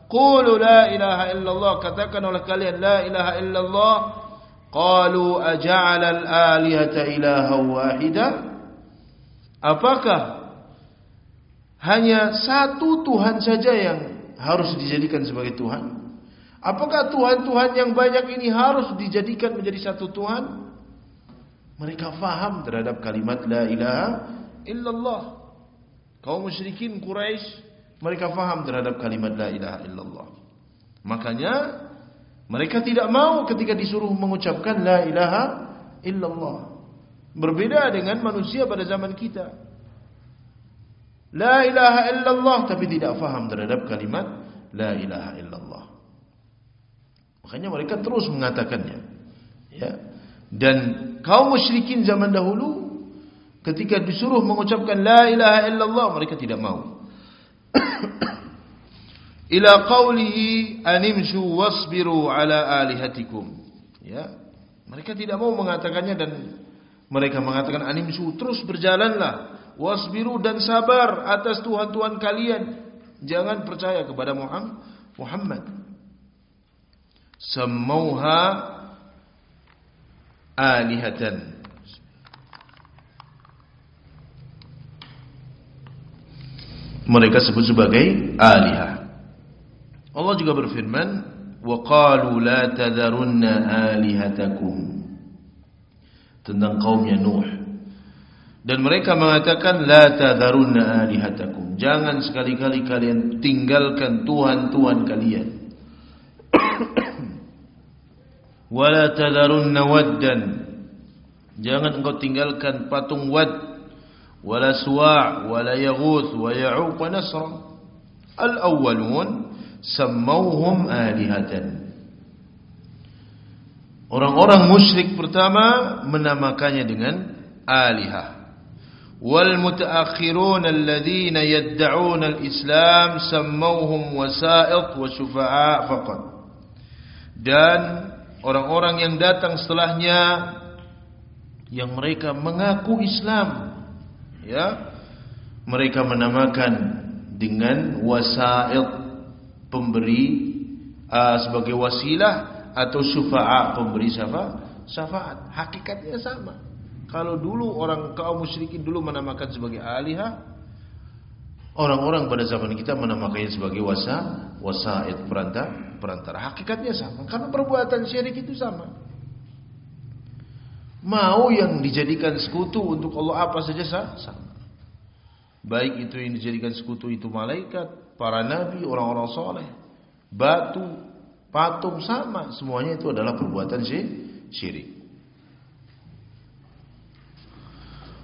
qulu la ilaha illallah, katakan oleh kalian la ilaha illallah. Qalu aja'ala al-alihata ilaha wahida? Apakah hanya satu Tuhan saja yang harus dijadikan sebagai Tuhan? Apakah Tuhan-Tuhan yang banyak ini harus dijadikan menjadi satu Tuhan? Mereka faham terhadap kalimat La ilaha illallah. Kaum musyrikin Quraisy mereka faham terhadap kalimat La ilaha illallah. Makanya mereka tidak mau ketika disuruh mengucapkan La ilaha illallah. Berbeda dengan manusia pada zaman kita. La ilaha illallah tapi tidak faham terhadap kalimat La ilaha illallah. Makanya mereka terus mengatakannya. Ya. Dan kaum musyrikin zaman dahulu ketika disuruh mengucapkan la ilaha illallah mereka tidak mau. *coughs* Ila qawlihi animshu wasbiru ala alihatikum. Ya. Mereka tidak mau mengatakannya dan mereka mengatakan animshu terus berjalanlah wasbiru dan sabar atas tuhan-tuhan kalian. Jangan percaya kepada Muhammad. Semauha alihatan. Mereka sebut sebagai alihah. Allah juga berfirman wa qalu la tadharunna alihatakum. Tentang kaumnya Nuh. Dan mereka mengatakan la tadharunna alihatakum. Jangan sekali-kali kalian tinggalkan tuhan-tuhan kalian wala tadharunna waddan jangan engkau tinggalkan patung wad wala suwa' wala yaghuth wa ya'uq wa nasra al awwalun sammauhum alihatan orang-orang musyrik pertama menamakannya dengan alihah alladhina yad'un al-islam sammauhum wasa'id wa syufa'a faqat dan orang-orang yang datang setelahnya yang mereka mengaku Islam ya mereka menamakan dengan wasaid pemberi uh, sebagai wasilah atau syufa'a pemberi syafa syafaat. Hakikatnya sama. Kalau dulu orang kaum musyrikin dulu menamakan sebagai alihah orang-orang pada zaman kita menamakannya sebagai wasa wasaid perantara perantara. Hakikatnya sama. Karena perbuatan syirik itu sama. Mau yang dijadikan sekutu untuk Allah apa saja sama. Baik itu yang dijadikan sekutu itu malaikat, para nabi, orang-orang soleh, batu, patung sama. Semuanya itu adalah perbuatan syirik.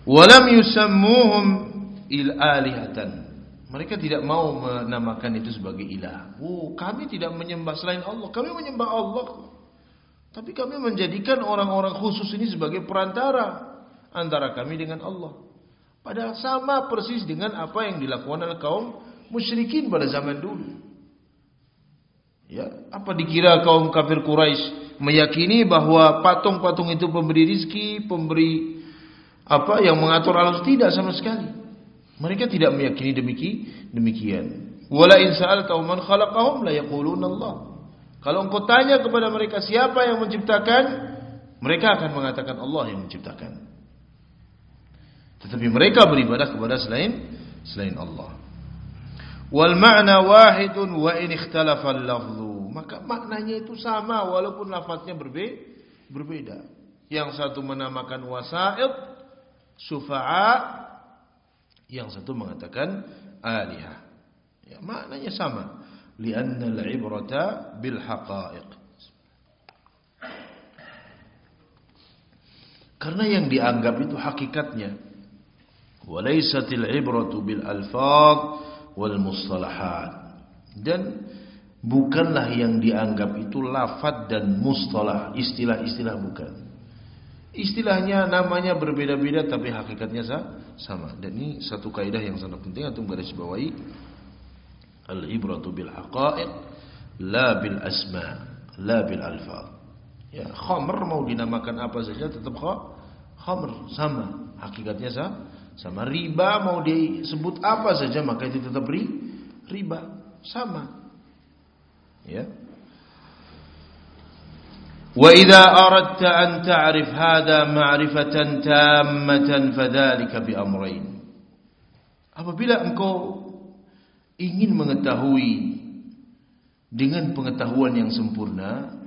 Walam yusammuhum il alihatan mereka tidak mau menamakan itu sebagai ilah. Oh, kami tidak menyembah selain Allah. Kami menyembah Allah. Tapi kami menjadikan orang-orang khusus ini sebagai perantara antara kami dengan Allah. Padahal sama persis dengan apa yang dilakukan oleh kaum musyrikin pada zaman dulu. Ya, apa dikira kaum kafir Quraisy meyakini bahwa patung-patung itu pemberi rizki, pemberi apa yang mengatur alam tidak sama sekali. Mereka tidak meyakini demiki, demikian. Wala in sa'altahum man khalaqahum la yaquluna Allah. Kalau engkau tanya kepada mereka siapa yang menciptakan, mereka akan mengatakan Allah yang menciptakan. Tetapi mereka beribadah kepada selain selain Allah. Wal ma'na wahidun wa in ikhtalafa al-lafdhu. Maka maknanya itu sama walaupun lafaznya berbeda. Yang satu menamakan wasa'id, sufa'a, yang satu mengatakan alihah. Ya, maknanya sama. Lianna al-ibrata bil haqa'iq. Karena yang dianggap itu hakikatnya. Walaysatil ibratu bil alfad wal mustalahat. Dan bukanlah yang dianggap itu lafad dan mustalah, istilah-istilah bukan. Istilahnya namanya berbeda-beda tapi hakikatnya sama. Dan ini satu kaidah yang sangat penting untuk garis bawahi. Al-ibratu bil haqa'iq la bil asma, la bil alfaz. Ya, khamr mau dinamakan apa saja tetap khamr sama hakikatnya sama. Sama riba mau disebut apa saja maka itu tetap ri, riba sama. Ya. Aradta an ta'rif hadha ma'rifatan tammatan fadzalika bi amrayn. Apabila engkau ingin mengetahui dengan pengetahuan yang sempurna,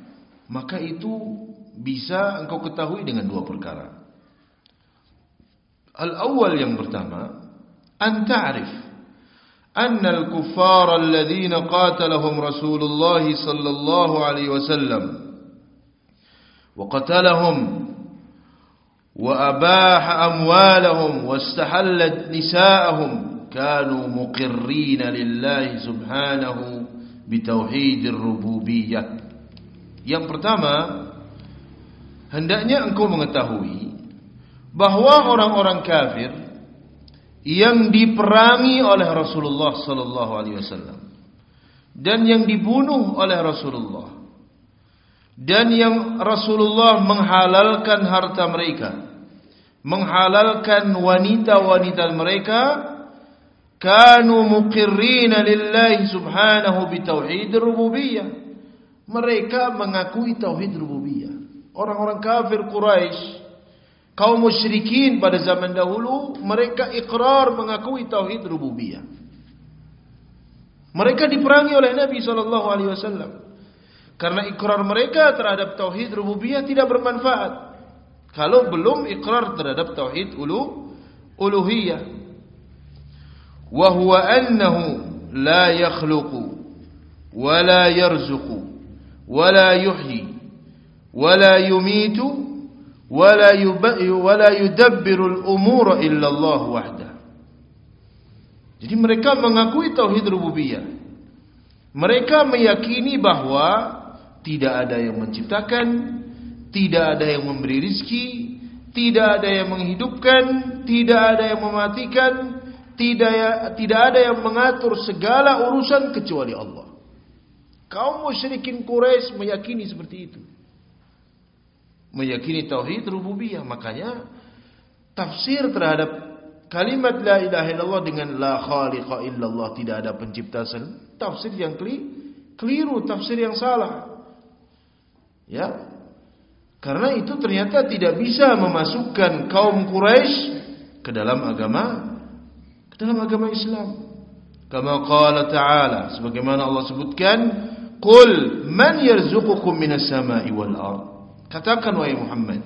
maka itu bisa engkau ketahui dengan dua perkara. Al-awwal yang pertama, an ta'rif anna al-kuffar alladhina qatalahum Rasulullah sallallahu alaihi wasallam abaha amwalahum wa istahallat nisa'ahum kanu muqirrin lillahi subhanahu bitauhidir rububiyyah yang pertama, hendaknya engkau mengetahui bahawa orang-orang kafir yang diperangi oleh Rasulullah sallallahu alaihi wasallam dan yang dibunuh oleh Rasulullah dan yang Rasulullah menghalalkan harta mereka, menghalalkan wanita-wanita mereka kanu muqirrina lillahi subhanahu bitauhid rububiyyah mereka mengakui tauhid rububiyah. Orang-orang kafir Quraisy, kaum musyrikin pada zaman dahulu, mereka ikrar mengakui tauhid rububiyah. Mereka diperangi oleh Nabi sallallahu alaihi wasallam. Karena ikrar mereka terhadap tauhid rububiyah tidak bermanfaat kalau belum ikrar terhadap tauhid ulu uluhiyah. Wa huwa annahu la yakhluqu wa la yarzuqu wa la yuhyi wa la yumitu wa la wa la yudabbiru al-umura illa Allah Jadi mereka mengakui tauhid rububiyah. Mereka meyakini bahawa tidak ada yang menciptakan tidak ada yang memberi rizki tidak ada yang menghidupkan tidak ada yang mematikan tidak tidak ada yang mengatur segala urusan kecuali Allah Kaum musyrikin Quraisy meyakini seperti itu. Meyakini tauhid rububiyah, makanya tafsir terhadap kalimat la ilaha illallah dengan la khaliqa illallah tidak ada pencipta tafsir yang keliru, tafsir yang salah. Ya. Karena itu ternyata tidak bisa memasukkan kaum Quraisy ke dalam agama ke dalam agama Islam. Kama qala ta'ala sebagaimana Allah sebutkan Qul man yarzuqukum minas sama'i wal ard. Katakan wahai Muhammad,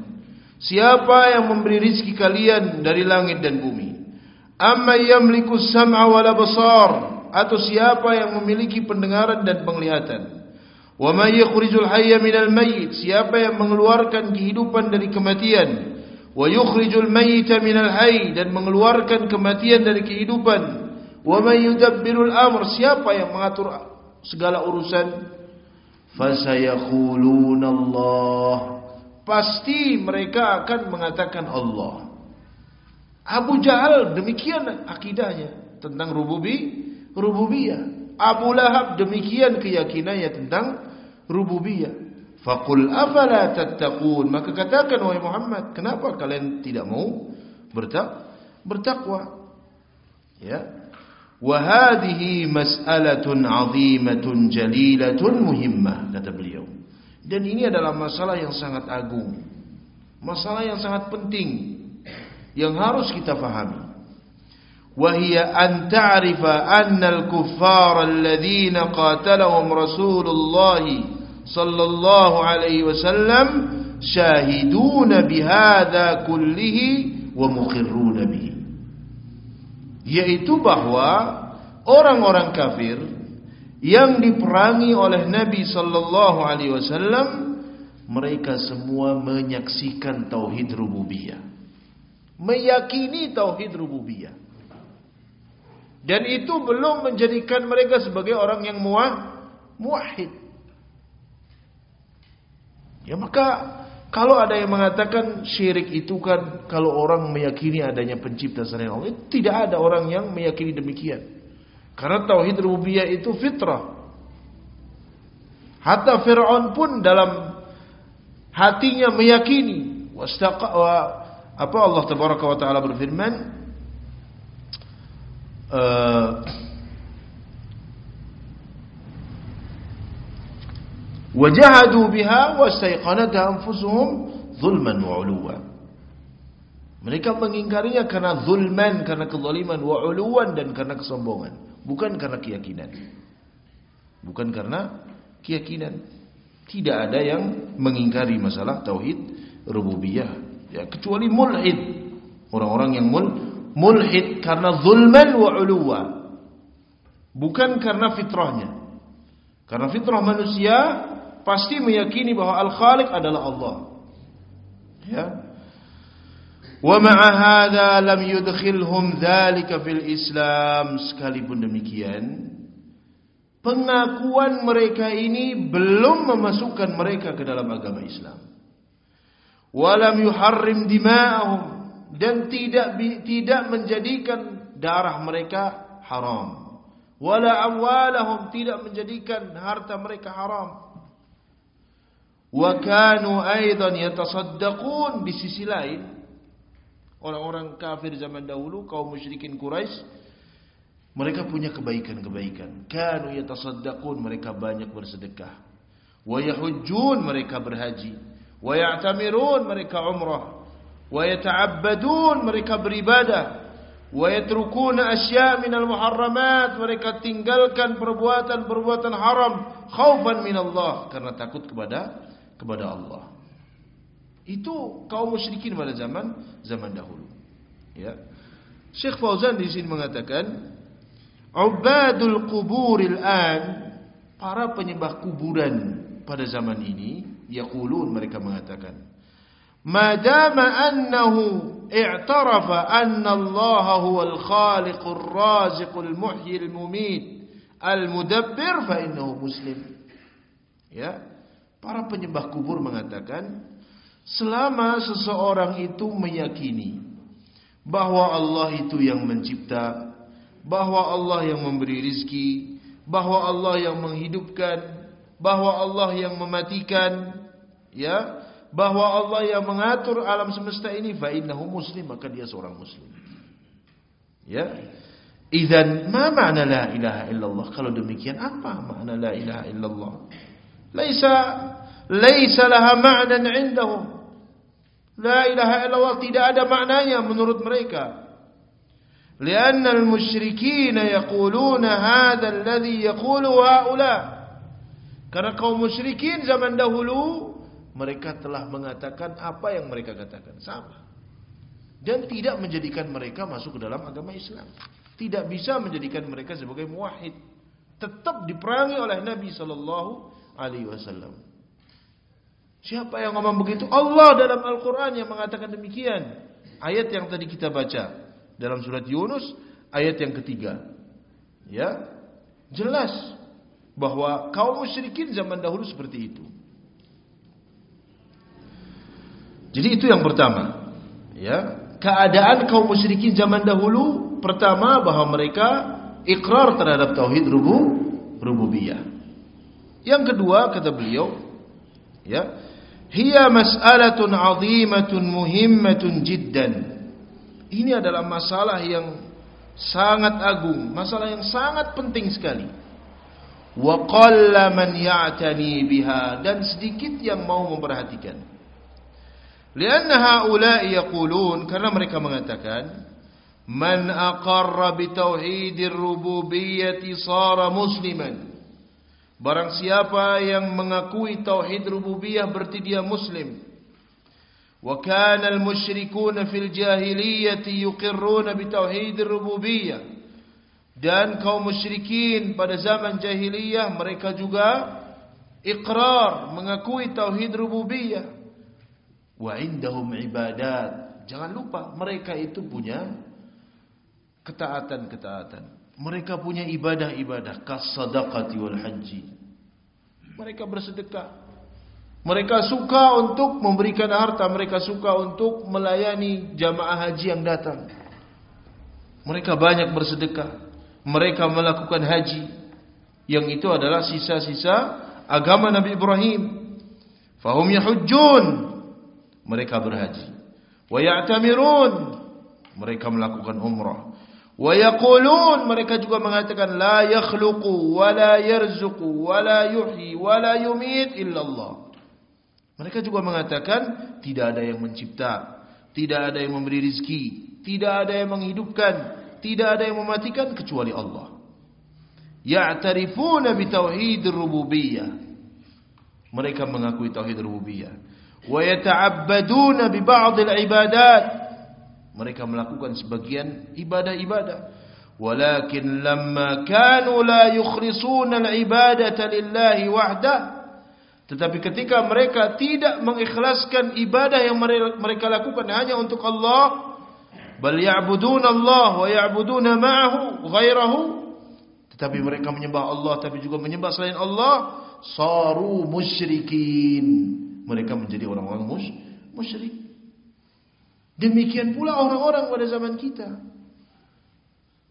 siapa yang memberi rezeki kalian dari langit dan bumi? Amma yamliku sam'a wal absar? Atau siapa yang memiliki pendengaran dan penglihatan? Wa may yukhrijul hayya minal mayyit? Siapa yang mengeluarkan kehidupan dari kematian? Wa yukhrijul mayyita minal hayy dan mengeluarkan kematian dari kehidupan? Wa may yudabbirul amr? Siapa yang mengatur segala urusan fasayaqulun Allah pasti mereka akan mengatakan Allah Abu Jahal demikian akidahnya tentang rububi rububiyah Abu Lahab demikian keyakinannya tentang rububiyah faqul afala tattaqun maka katakan wahai Muhammad kenapa kalian tidak mau bertakwa ya Wahadihi mas'alatun azimatun jalilatun muhimmah kata beliau. Dan ini adalah masalah yang sangat agung. Masalah yang sangat penting yang harus kita fahami. Wahia an ta'rifa anna al-kuffar alladhina qatalahum Rasulullah sallallahu alaihi wasallam shahiduna bihadha kullihi wa muqirruna bihi. Yaitu bahwa orang-orang kafir yang diperangi oleh Nabi sallallahu alaihi wasallam mereka semua menyaksikan tauhid rububiyah. Meyakini tauhid rububiyah. Dan itu belum menjadikan mereka sebagai orang yang muah muahid ya maka kalau ada yang mengatakan syirik itu kan kalau orang meyakini adanya pencipta selain Allah, tidak ada orang yang meyakini demikian. Karena tauhid rububiyah itu fitrah. Hatta Fir'aun pun dalam hatinya meyakini wastaqa wa apa Allah tabaraka wa taala berfirman uh, biha wastaiqanatha anfusuhum zulman wa 'uluwa mereka mengingkarinya karena zulman karena kezaliman wa 'uluwan dan karena kesombongan. Bukan karena keyakinan. Bukan karena keyakinan. Tidak ada yang mengingkari masalah tauhid rububiyah. Ya kecuali mulhid. Orang-orang yang mul mulhid karena zulman wa uluwa bukan karena fitrahnya. Karena fitrah manusia pasti meyakini bahwa al-khaliq adalah Allah ya wa ma'a hadha lam yudkhilhum dhalika fil islam sekalipun demikian pengakuan mereka ini belum memasukkan mereka ke dalam agama Islam. Walam yuharrim dima'ahum dan tidak tidak menjadikan darah mereka haram. Wala amwalahum tidak menjadikan harta mereka haram. Wa kanu aidan yatasaddaqun di sisi lain orang-orang kafir zaman dahulu kaum musyrikin Quraisy mereka punya kebaikan-kebaikan. Kanu yatasaddaqun mereka banyak bersedekah. Wa yahujjun mereka berhaji. Wa ya'tamirun mereka umrah. Wa yata'abbadun mereka beribadah. Wa yatrukuna asya' minal muharramat mereka tinggalkan perbuatan-perbuatan haram khaufan min Allah karena takut kepada kepada Allah. Itu kaum musyrikin pada zaman zaman dahulu. Ya. Syekh Fauzan di sini mengatakan Ubadul kuburil an para penyembah kuburan pada zaman ini yaqulun mereka mengatakan madama annahu i'tarafa anna Allah huwal khaliqur raziqul muhyil mumit al mudabbir fa innahu muslim ya para penyembah kubur mengatakan selama seseorang itu meyakini bahwa Allah itu yang mencipta bahwa Allah yang memberi rizki, bahwa Allah yang menghidupkan, bahwa Allah yang mematikan, ya, bahwa Allah yang mengatur alam semesta ini, fa innahu muslim maka dia seorang muslim. Ya. Idzan ma ma'na la ilaha illallah? Kalau demikian apa makna la ilaha illallah? Laisa laisa laha ma'nan 'indahum. La ilaha illallah tidak ada maknanya menurut mereka. لأن المشركين يقولون هذا الذي يقول هؤلاء karena kaum musyrikin zaman dahulu mereka telah mengatakan apa yang mereka katakan sama dan tidak menjadikan mereka masuk ke dalam agama Islam tidak bisa menjadikan mereka sebagai muwahhid tetap diperangi oleh Nabi sallallahu alaihi wasallam siapa yang ngomong begitu Allah dalam Al-Qur'an yang mengatakan demikian ayat yang tadi kita baca dalam surat Yunus ayat yang ketiga. Ya. Jelas bahwa kaum musyrikin zaman dahulu seperti itu. Jadi itu yang pertama. Ya, keadaan kaum musyrikin zaman dahulu pertama bahwa mereka ikrar terhadap tauhid rubu rububiyah. Yang kedua kata beliau, ya, hiya mas'alatun 'azimatun muhimmatun jiddan. Ini adalah masalah yang sangat agung, masalah yang sangat penting sekali. Wa qalla man ya'tani biha dan sedikit yang mau memperhatikan. Lianna haula'i yaqulun karena mereka mengatakan man aqarra bi tauhidir rububiyyati sara musliman. Barang siapa yang mengakui tauhid rububiyah berarti dia muslim. Wa kana al-musyrikuna fil jahiliyyati yuqirruna bi tauhid rububiyah Dan kaum musyrikin pada zaman jahiliyah mereka juga iqrar mengakui tauhid rububiyah. Wa indahum ibadat. Jangan lupa mereka itu punya ketaatan-ketaatan mereka punya ibadah-ibadah kas sadaqati wal haji mereka bersedekah mereka suka untuk memberikan harta, mereka suka untuk melayani jamaah haji yang datang. Mereka banyak bersedekah, mereka melakukan haji. Yang itu adalah sisa-sisa agama Nabi Ibrahim. Fahum yahujjun. Mereka berhaji. Wa ya'tamirun. Mereka melakukan umrah. Wa yaqulun mereka juga mengatakan la yakhluqu wa la yarzuqu wa la yuhyi wa la yumit illa Allah. Mereka juga mengatakan tidak ada yang mencipta, tidak ada yang memberi rizki, tidak ada yang menghidupkan, tidak ada yang mematikan kecuali Allah. Ya'tarifuna bi tauhidir rububiyyah. Mereka mengakui tauhid rububiyah. Wa yata'abbaduna bi ba'd al-ibadat. Mereka melakukan sebagian ibadah-ibadah. Walakin lamma kanu la yukhlisuna al-ibadata lillahi wahdah. Tetapi ketika mereka tidak mengikhlaskan ibadah yang mereka lakukan hanya untuk Allah, bal ya'buduna Allah wa ya'buduna ma'ahu ghairahu, tetapi mereka menyembah Allah tapi juga menyembah selain Allah, saru musyrikin. Mereka menjadi orang-orang musyrik. Demikian pula orang-orang pada zaman kita.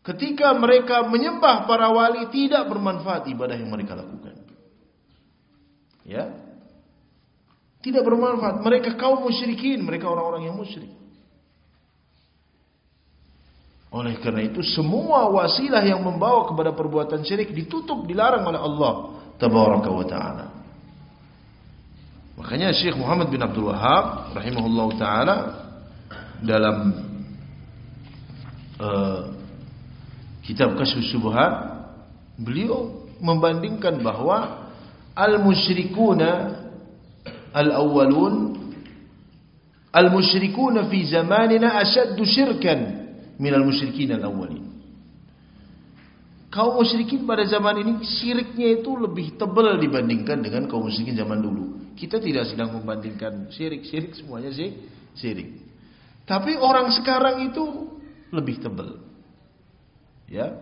Ketika mereka menyembah para wali tidak bermanfaat ibadah yang mereka lakukan. Ya. Tidak bermanfaat. Mereka kaum musyrikin, mereka orang-orang yang musyrik. Oleh karena itu semua wasilah yang membawa kepada perbuatan syirik ditutup dilarang oleh Allah tabaraka wa taala. Makanya Syekh Muhammad bin Abdul Wahab rahimahullah taala dalam uh, kitab Kasyfus Syubhat beliau membandingkan bahawa al-musyrikuna al-awwalun al-musyrikuna fi zamanina ashaddu syirkan minal musyrikin al-awwalin kaum musyrikin pada zaman ini syiriknya itu lebih tebal dibandingkan dengan kaum musyrikin zaman dulu. Kita tidak sedang membandingkan syirik, syirik semuanya sih syirik. Tapi orang sekarang itu lebih tebal. Ya.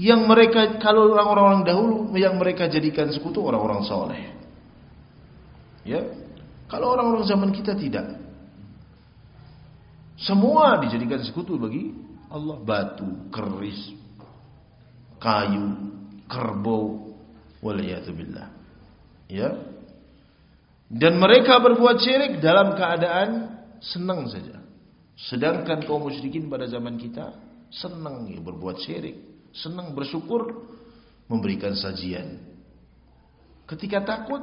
Yang mereka kalau orang-orang dahulu yang mereka jadikan sekutu orang-orang soleh. Ya. Kalau orang-orang zaman kita tidak. Semua dijadikan sekutu bagi Allah batu, keris, kayu, kerbau, waliyatubillah. Ya. Dan mereka berbuat syirik dalam keadaan senang saja. Sedangkan kaum musyrikin pada zaman kita senang ya berbuat syirik, senang bersyukur memberikan sajian. Ketika takut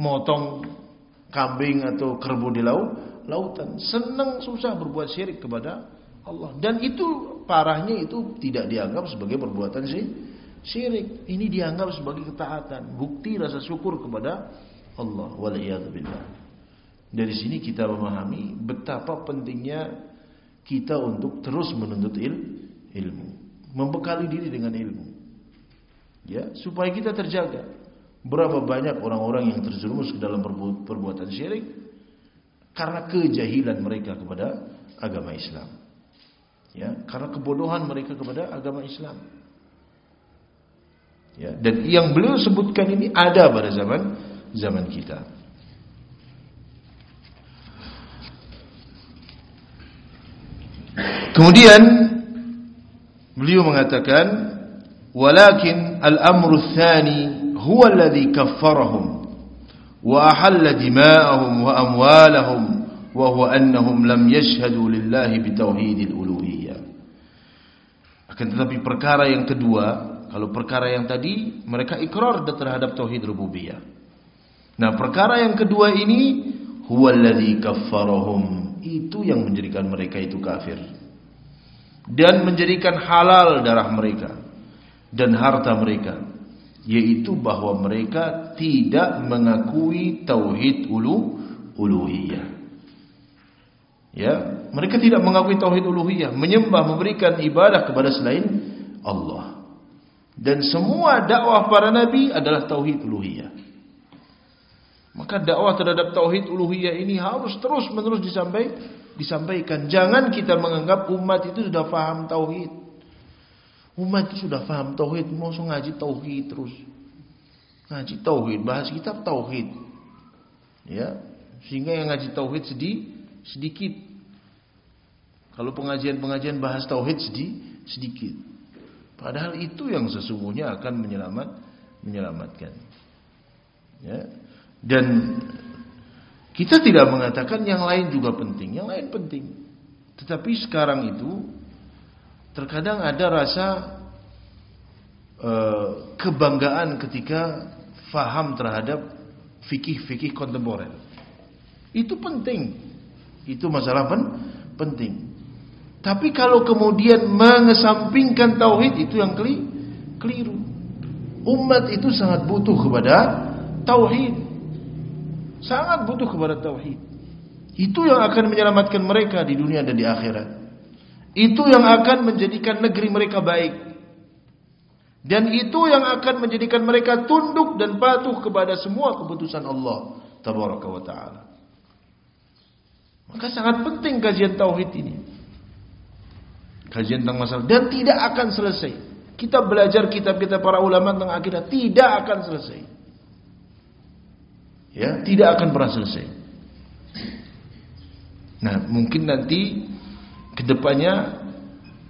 motong kambing atau kerbau di laut, lautan, senang susah berbuat syirik kepada Allah. Dan itu parahnya itu tidak dianggap sebagai perbuatan syirik. Ini dianggap sebagai ketaatan, bukti rasa syukur kepada Allah. Waliyadzubillah. Dari sini kita memahami betapa pentingnya kita untuk terus menuntut il, ilmu, membekali diri dengan ilmu, ya supaya kita terjaga. Berapa banyak orang-orang yang terjerumus ke dalam perbuatan syirik karena kejahilan mereka kepada agama Islam ya karena kebodohan mereka kepada agama Islam ya dan yang beliau sebutkan ini ada pada zaman zaman kita kemudian beliau mengatakan walakin al-amru tsani huwa alladhi kaffarahum wa ahalla dima'ahum wa amwalahum wa huwa annahum lam yashhadu lillahi bitauhidil uluhiyah akan tetapi perkara yang kedua, kalau perkara yang tadi mereka ikrar terhadap tauhid rububiyah. Nah, perkara yang kedua ini huwallazi kaffarahum. Itu yang menjadikan mereka itu kafir. Dan menjadikan halal darah mereka dan harta mereka, yaitu bahwa mereka tidak mengakui tauhid ulu uluhiyah. Ya, mereka tidak mengakui tauhid uluhiyah, menyembah, memberikan ibadah kepada selain Allah. Dan semua dakwah para nabi adalah tauhid uluhiyah. Maka dakwah terhadap tauhid uluhiyah ini harus terus-menerus disampaikan, disampaikan. Jangan kita menganggap umat itu sudah faham tauhid. Umat itu sudah faham tauhid, mau ngaji tauhid terus. Ngaji tauhid, bahas kitab tauhid. Ya, sehingga yang ngaji tauhid sedih sedikit kalau pengajian-pengajian bahas tauhid sedikit. Padahal itu yang sesungguhnya akan menyelamat menyelamatkan. Ya. Dan kita tidak mengatakan yang lain juga penting, yang lain penting. Tetapi sekarang itu terkadang ada rasa uh, kebanggaan ketika faham terhadap fikih-fikih kontemporer. Itu penting. Itu masalah pen penting. Tapi kalau kemudian mengesampingkan tauhid itu yang keliru. Umat itu sangat butuh kepada tauhid. Sangat butuh kepada tauhid. Itu yang akan menyelamatkan mereka di dunia dan di akhirat. Itu yang akan menjadikan negeri mereka baik. Dan itu yang akan menjadikan mereka tunduk dan patuh kepada semua keputusan Allah tabaraka wa taala. Maka sangat penting kajian tauhid ini. Kajian tentang masalah dan tidak akan selesai. Kita belajar kitab-kitab para ulama tentang akidah tidak akan selesai. Ya, tidak akan pernah selesai. Nah, mungkin nanti ke depannya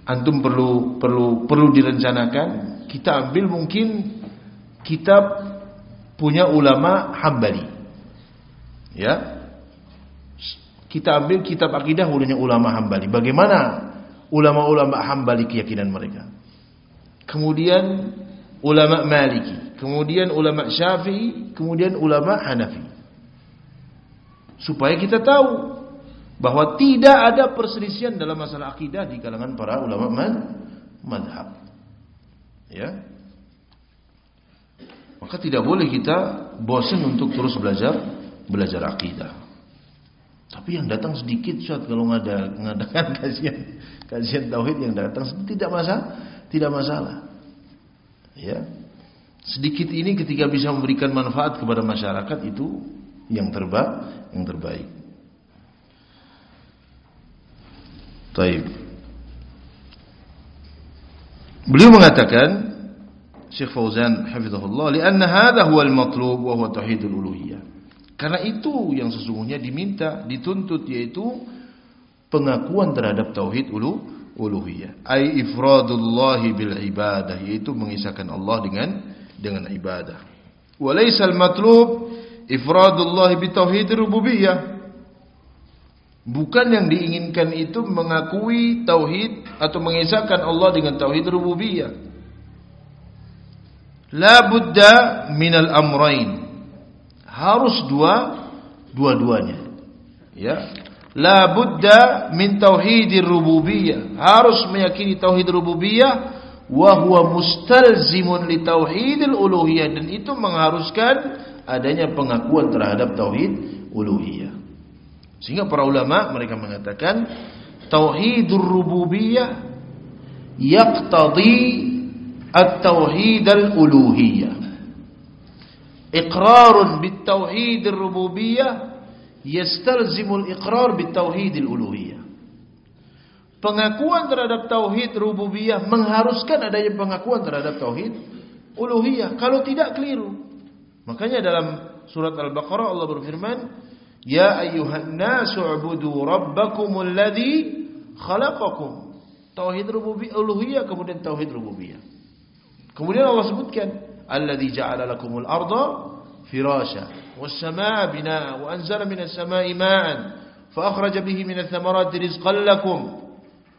antum perlu perlu perlu direncanakan kita ambil mungkin kitab punya ulama Hambali. Ya. Kita ambil kitab akidah punya ulama Hambali. Bagaimana ulama-ulama Hambali keyakinan mereka? Kemudian ulama Maliki, kemudian ulama Syafi'i, kemudian ulama Hanafi. Supaya kita tahu bahawa tidak ada perselisihan dalam masalah akidah di kalangan para ulama madhab. Ya. Maka tidak boleh kita bosan untuk terus belajar belajar akidah. Tapi yang datang sedikit saat kalau ada mengadakan *laughs* kajian kajian tauhid yang datang tidak masalah, tidak masalah. Ya. Sedikit ini ketika bisa memberikan manfaat kepada masyarakat itu yang terbaik, yang terbaik. Baik. Beliau mengatakan Syekh Fauzan hafizahullah, "Li'anna hadha huwa al-matlub wa huwa tauhidul uluhiyah." Karena itu yang sesungguhnya diminta, dituntut yaitu pengakuan terhadap tauhid ulu uluhiyah. Ai ifradullah bil ibadah yaitu mengisahkan Allah dengan dengan ibadah. Wa laysa al matlub ifradullah bi tauhid rububiyah. Bukan yang diinginkan itu mengakui tauhid atau mengisahkan Allah dengan tauhid rububiyah. La budda min al amrayn harus dua dua-duanya ya la budda min tauhidir rububiyah harus meyakini tauhid rububiyah wa huwa mustalzimun li tauhidil uluhiyah. Dan itu mengharuskan adanya pengakuan terhadap tauhid uluhiyah. Sehingga para ulama mereka mengatakan tauhidur rububiyah yaqtadi at-tauhidal uluhiyah. Iqrarun bitauhid rububiyah yastalzimul iqrar bitauhid uluhiyah Pengakuan terhadap tauhid rububiyah mengharuskan adanya pengakuan terhadap tauhid uluhiyah. Kalau tidak keliru. Makanya dalam surat Al-Baqarah Allah berfirman, "Ya ayyuhan nasu ibudu rabbakumul ladzi khalaqakum." Tauhid rububiyah uluhiyah kemudian tauhid rububiyah. Kemudian Allah sebutkan, "Allazi ja'ala lakumul arda firasha was samaa'a binaa'an wa anzala minas samaa'i maa'an fa akhraja bihi minats thamarati rizqan lakum."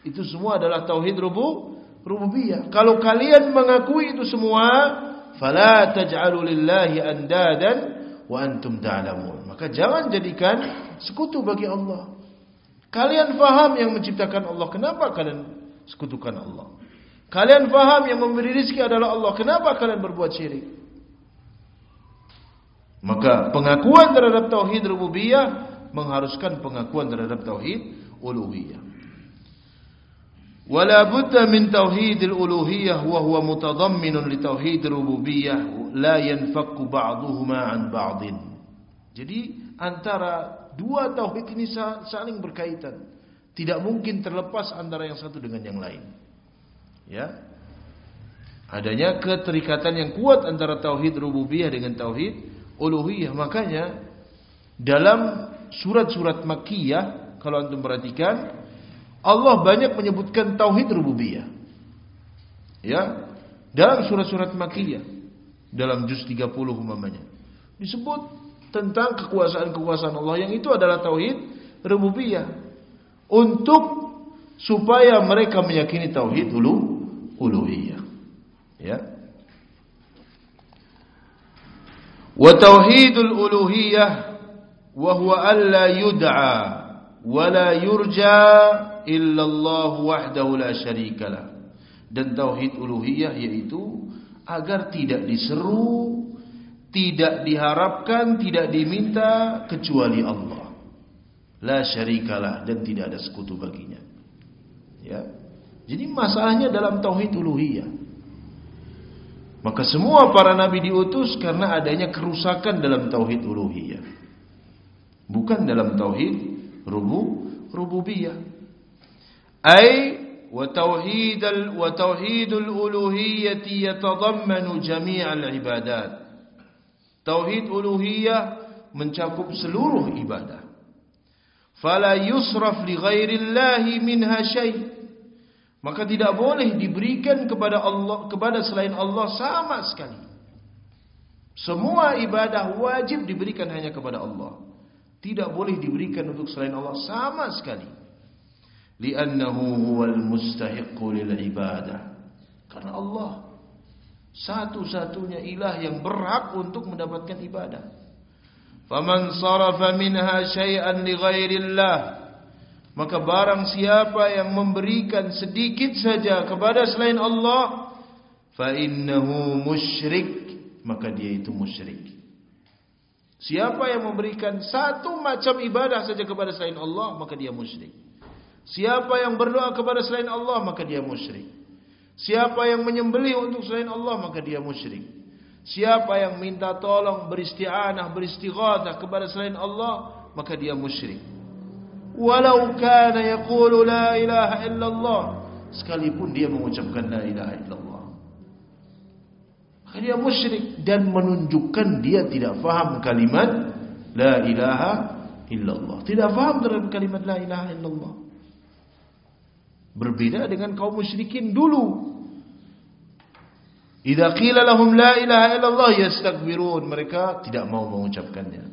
Itu semua adalah tauhid rubu rububiyah kalau kalian mengakui itu semua fala taj'alu lillahi andadan wa antum ta'lamun maka jangan jadikan sekutu bagi Allah kalian faham yang menciptakan Allah kenapa kalian sekutukan Allah Kalian faham yang memberi rizki adalah Allah. Kenapa kalian berbuat syirik? Maka pengakuan terhadap tauhid rububiyah mengharuskan pengakuan terhadap tauhid uluhiyah. Wala budda min tauhid uluhiyah wa huwa mutadammin li tauhid rububiyah la yanfakku ba'dhuhuma an ba'din. Jadi antara dua tauhid ini saling berkaitan. Tidak mungkin terlepas antara yang satu dengan yang lain ya adanya keterikatan yang kuat antara tauhid rububiyah dengan tauhid uluhiyah makanya dalam surat-surat makkiyah kalau antum perhatikan Allah banyak menyebutkan tauhid rububiyah ya dalam surat-surat makkiyah dalam juz 30 umpamanya Disebut tentang kekuasaan-kekuasaan Allah yang itu adalah tauhid rububiyah. Untuk supaya mereka meyakini tauhid ulu uluhiyah. Ya. Wa tauhidul uluhiyah wa huwa alla yud'a wa la yurja illa Allah wahdahu la syarikalah. Dan tauhid uluhiyah yaitu agar tidak diseru, tidak diharapkan, tidak diminta kecuali Allah. La syarikalah dan tidak ada sekutu baginya. Ya. Jadi masalahnya dalam tauhid uluhiyah. Maka semua para nabi diutus karena adanya kerusakan dalam tauhid uluhiyah. Bukan dalam tauhid rubu rububiyah. Ai وتوحيد وتوحيد الألوهية يتضمن جميع العبادات توحيد ألوهية mencakup seluruh ibadah fala yusraf li ghairillahi minha syai maka tidak boleh diberikan kepada Allah kepada selain Allah sama sekali semua ibadah wajib diberikan hanya kepada Allah tidak boleh diberikan untuk selain Allah sama sekali li'annahu huwal mustahiqqu lil ibadah karena Allah satu-satunya ilah yang berhak untuk mendapatkan ibadah. Faman sarafa minha syai'an li ghairillah. Maka barang siapa yang memberikan sedikit saja kepada selain Allah fa innahu musyrik maka dia itu musyrik. Siapa yang memberikan satu macam ibadah saja kepada selain Allah maka dia musyrik Siapa yang berdoa kepada selain Allah maka dia musyrik. Siapa yang menyembelih untuk selain Allah maka dia musyrik. Siapa yang minta tolong beristi'anah beristighatsah kepada selain Allah maka dia musyrik. Walau kana yaqulu la ilaha illallah sekalipun dia mengucapkan la ilaha illallah. Maka dia musyrik dan menunjukkan dia tidak faham kalimat la ilaha illallah. Tidak faham terhadap kalimat la ilaha illallah. Berbeda dengan kaum musyrikin dulu. Idza qila lahum la ilaha illallah yastakbirun, mereka tidak mau mengucapkannya.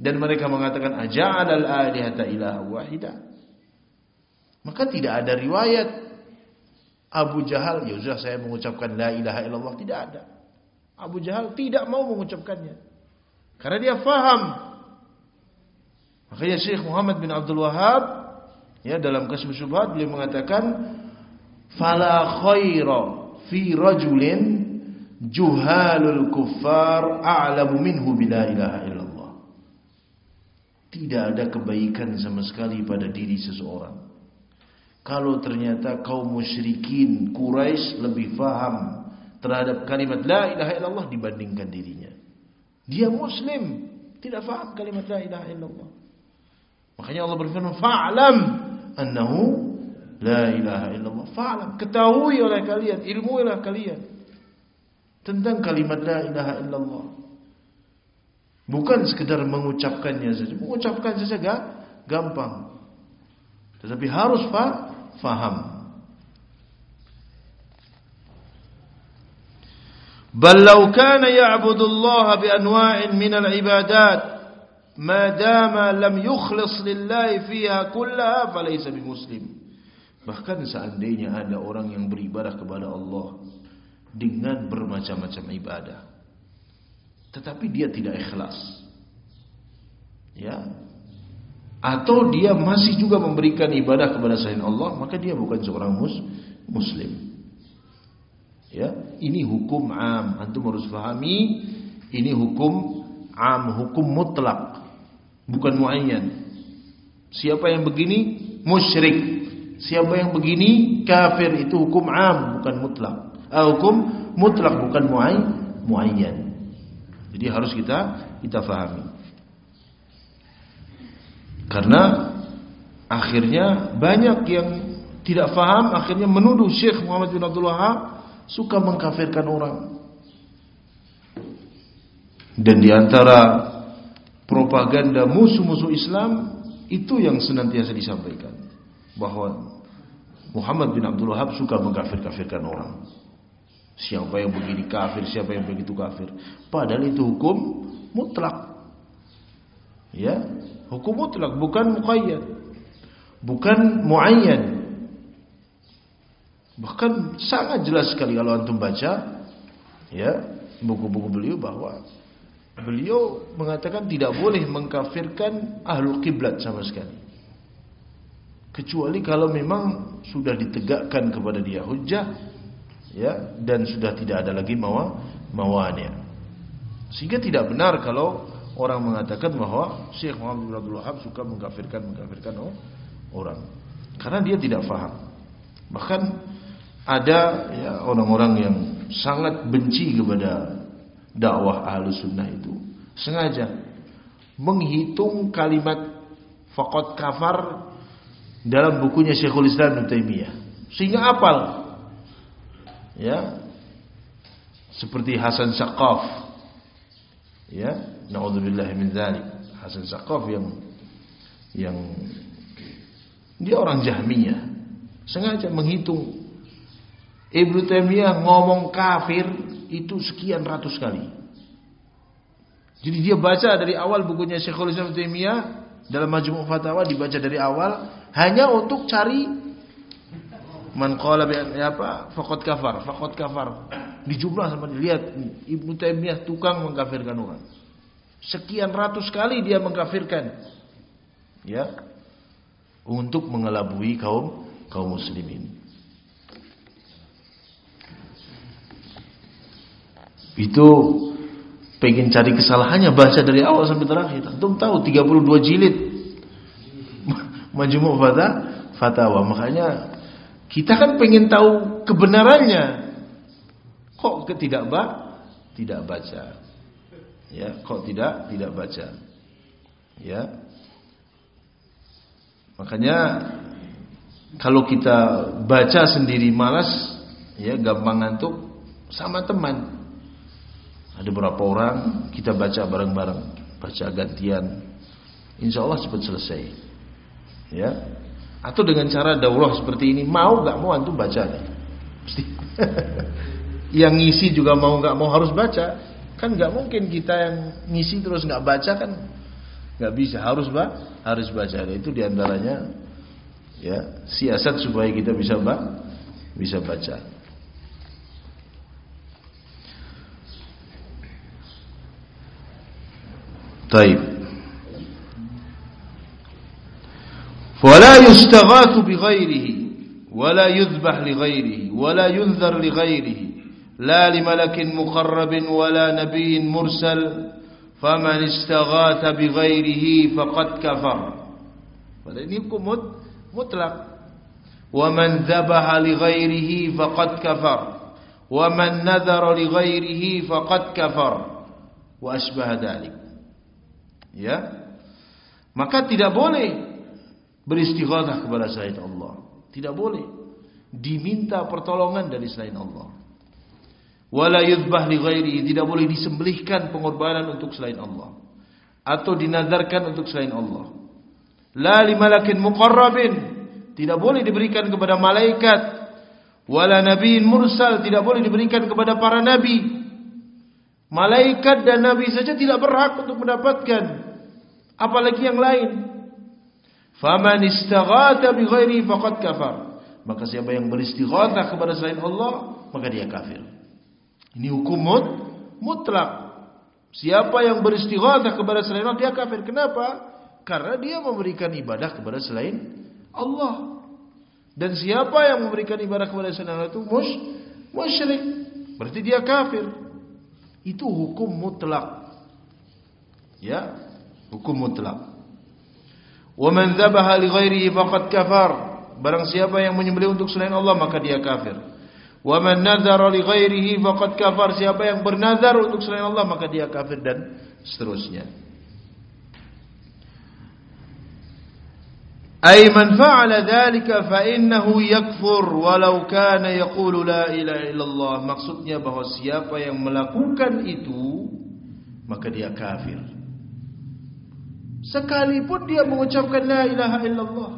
Dan mereka mengatakan aja'al al-alihata ilaha wahida. Maka tidak ada riwayat Abu Jahal, ya sudah saya mengucapkan la ilaha illallah, tidak ada. Abu Jahal tidak mau mengucapkannya. Karena dia faham. Makanya Syekh Muhammad bin Abdul Wahab Ya dalam kasus syubhat beliau mengatakan fala khaira fi rajulin juhalul kuffar a'lamu minhu bila ilaha illallah. Tidak ada kebaikan sama sekali pada diri seseorang. Kalau ternyata kaum musyrikin Quraisy lebih faham terhadap kalimat la ilaha illallah dibandingkan dirinya. Dia muslim, tidak faham kalimat la ilaha illallah. Makanya Allah berfirman, "Fa'lam annahu la ilaha illallah. Fa'lam, ketahui oleh kalian, ilmu oleh kalian tentang kalimat la ilaha illallah. Bukan sekedar mengucapkannya saja. Mengucapkan saja gak gampang. Tetapi harus fa faham. Bal law kana ya'budu Allah bi anwa'in min al-ibadat ma dama lam yukhlis lillahi fiha kullaha falaysa bimuslim. Bahkan seandainya ada orang yang beribadah kepada Allah dengan bermacam-macam ibadah tetapi dia tidak ikhlas. Ya. Atau dia masih juga memberikan ibadah kepada selain Allah maka dia bukan seorang mus muslim. Ya. Ini hukum am. Antum harus pahami ini hukum am hukum mutlak bukan muayyan. Siapa yang begini musyrik. Siapa yang begini kafir itu hukum am bukan mutlak. Ah, hukum mutlak bukan muayyan. Jadi harus kita kita fahami. Karena akhirnya banyak yang tidak faham akhirnya menuduh Syekh Muhammad bin Abdul Wahab suka mengkafirkan orang. Dan di antara propaganda musuh-musuh Islam itu yang senantiasa disampaikan bahwa Muhammad bin Abdul Wahab suka mengkafir-kafirkan orang. Siapa yang begini kafir, siapa yang begitu kafir. Padahal itu hukum mutlak. Ya, hukum mutlak bukan muqayyad. Bukan muayyan. Bahkan sangat jelas sekali kalau antum baca ya, buku-buku beliau bahwa beliau mengatakan tidak boleh mengkafirkan ahlul kiblat sama sekali. Kecuali kalau memang sudah ditegakkan kepada dia hujjah ya dan sudah tidak ada lagi mawa mawanya. Sehingga tidak benar kalau orang mengatakan bahwa Syekh Muhammad bin Abdul Wahab suka mengkafirkan mengkafirkan orang karena dia tidak faham. Bahkan ada ya orang-orang yang sangat benci kepada dakwah ahlu sunnah itu sengaja menghitung kalimat fakot kafar dalam bukunya Syekhul Islam Taimiyah. Sehingga apal ya. Seperti Hasan Saqaf. Ya. Naudzubillah min dzalik. Hasan Saqaf yang yang dia orang Jahmiyah. Sengaja menghitung. Ibnu Taimiyah ngomong kafir itu sekian ratus kali. Jadi dia baca dari awal bukunya Syekhul Islam Taimiyah dalam Majmu' Fatawa dibaca dari awal hanya untuk cari man qala bi apa faqad kafar, faqad kafar. Dijumlah sama lihat Ibnu Taimiyah tukang mengkafirkan orang. Sekian ratus kali dia mengkafirkan. Ya. Untuk mengelabui kaum kaum muslimin. Itu pengen cari kesalahannya baca dari awal sampai terakhir. Antum tahu 32 jilid *laughs* Majmu' Fata Fatawa. Makanya kita kan pengen tahu kebenarannya. Kok tidak ba tidak baca? Ya, kok tidak tidak baca? Ya. Makanya kalau kita baca sendiri malas, ya gampang ngantuk sama teman. Ada beberapa orang kita baca bareng-bareng, baca gantian. Insya Allah cepat selesai. Ya. Atau dengan cara daurah seperti ini, mau nggak mau antum baca nih. Mesti. *laughs* yang ngisi juga mau nggak mau harus baca. Kan nggak mungkin kita yang ngisi terus nggak baca kan nggak bisa harus ba harus baca. Nah, itu diantaranya ya siasat supaya kita bisa ba bisa baca. طيب. ولا يستغاث بغيره ولا يذبح لغيره ولا ينذر لغيره لا لملك مقرب ولا نبي مرسل فمن استغاث بغيره فقد كفر. ini hukum mutlak ومن ذبح لغيره فقد كفر. ومن نذر لغيره فقد كفر. وأشبه ذلك. Ya? Maka tidak boleh beristighatsah kepada selain Allah. Tidak boleh. Diminta pertolongan dari selain Allah. Wala yuzbah li ghairi. Tidak boleh disembelihkan pengorbanan untuk selain Allah. Atau dinadarkan untuk selain Allah. La li malakin muqarrabin. Tidak boleh diberikan kepada malaikat. Wala nabiyyin mursal. Tidak boleh diberikan kepada para nabi Malaikat dan Nabi saja tidak berhak untuk mendapatkan apalagi yang lain. Faman istaghatha bi ghairi faqad kafar. Maka siapa yang beristighatsah kepada selain Allah, maka dia kafir. Ini hukum mutlak. Siapa yang beristighatsah kepada selain Allah, dia kafir. Kenapa? Karena dia memberikan ibadah kepada selain Allah. Dan siapa yang memberikan ibadah kepada selain Allah itu musyrik. Berarti dia kafir. Itu hukum mutlak. Ya, hukum mutlak. Wa man dzabaha li ghairihi faqad kafar. Barang siapa yang menyembelih untuk selain Allah maka dia kafir. Wa man nadzara li ghairihi faqad kafar. Siapa yang bernazar untuk selain Allah maka dia kafir dan seterusnya. أي من فعل ذلك فإنه يكفر ولو كان يقول لا إله إلا الله maksudnya bahwa siapa yang melakukan itu maka dia kafir sekalipun dia mengucapkan la ilaha illallah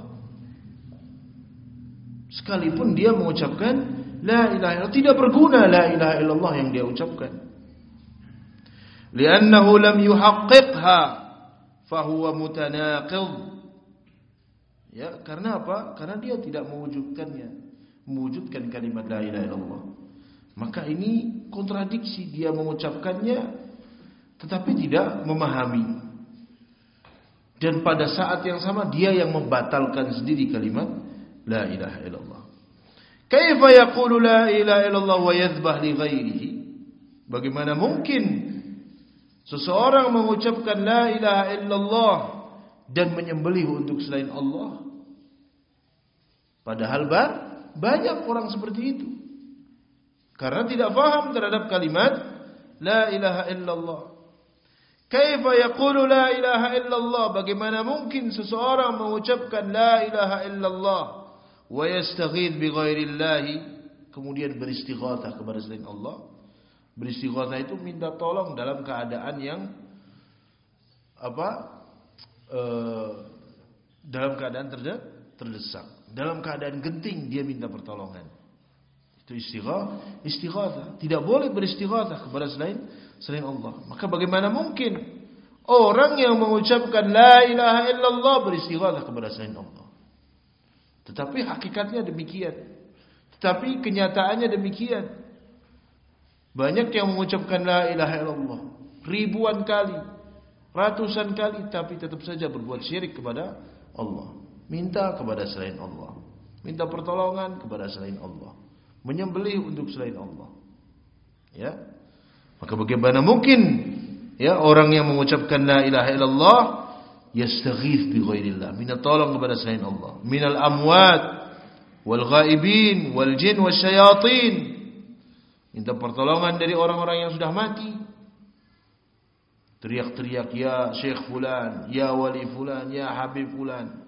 sekalipun dia mengucapkan la ilaha illallah tidak berguna la ilaha illallah yang dia ucapkan li'annahu lam yuhaqqiqha fahuwa mutanaqid ya karena apa? Karena dia tidak mewujudkannya. Mewujudkan kalimat la ilaha illallah. Maka ini kontradiksi dia mengucapkannya tetapi tidak memahami. Dan pada saat yang sama dia yang membatalkan sendiri kalimat la ilaha illallah. Kaifa yaqulu la ilaha illallah wa yadhbah li ghairihi? Bagaimana mungkin seseorang mengucapkan la ilaha illallah dan menyembelih untuk selain Allah. Padahal banyak orang seperti itu. Karena tidak faham terhadap kalimat La ilaha illallah. Kaifa yaqulu la ilaha illallah? Bagaimana mungkin seseorang mengucapkan La ilaha illallah Wa yastaghid bi ghairillahi Kemudian beristighatah kepada selain Allah. Beristighatah itu minta tolong dalam keadaan yang Apa uh, Dalam keadaan terdesak Dalam keadaan genting dia minta pertolongan itu istighatsah, istighatsah. Tidak boleh beristighatsah kepada selain selain Allah. Maka bagaimana mungkin orang yang mengucapkan la ilaha illallah beristighatsah kepada selain Allah? Tetapi hakikatnya demikian. Tetapi kenyataannya demikian. Banyak yang mengucapkan la ilaha illallah ribuan kali, ratusan kali tapi tetap saja berbuat syirik kepada Allah. Minta kepada selain Allah. Minta pertolongan kepada selain Allah menyembelih untuk selain Allah. Ya. Maka bagaimana mungkin ya orang yang mengucapkan la ilaha illallah yastaghith bi ghairillah, minta tolong kepada selain Allah, minal amwat wal ghaibin wal jin wasyayatin. Minta pertolongan dari orang-orang yang sudah mati. Teriak-teriak ya Syekh fulan, ya wali fulan, ya habib fulan.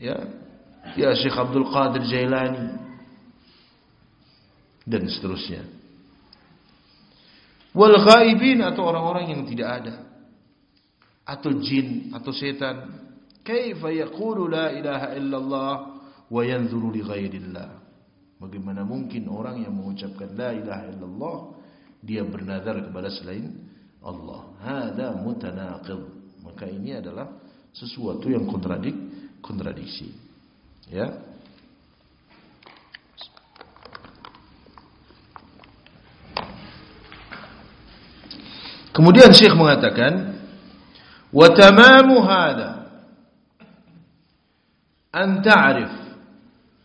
Ya, ya Syekh Abdul Qadir Jailani dan seterusnya. Wal ghaibin atau orang-orang yang tidak ada atau jin atau setan. Kaifa yaqulu la ilaha illallah wa yanzuru li ghairillah? Bagaimana mungkin orang yang mengucapkan la ilaha illallah dia bernazar kepada selain Allah? Hada mutanaqid. Maka ini adalah sesuatu yang kontradik kontradiksi. Ya. Kemudian Syekh mengatakan, "Wa tamamu hadha an ta'rif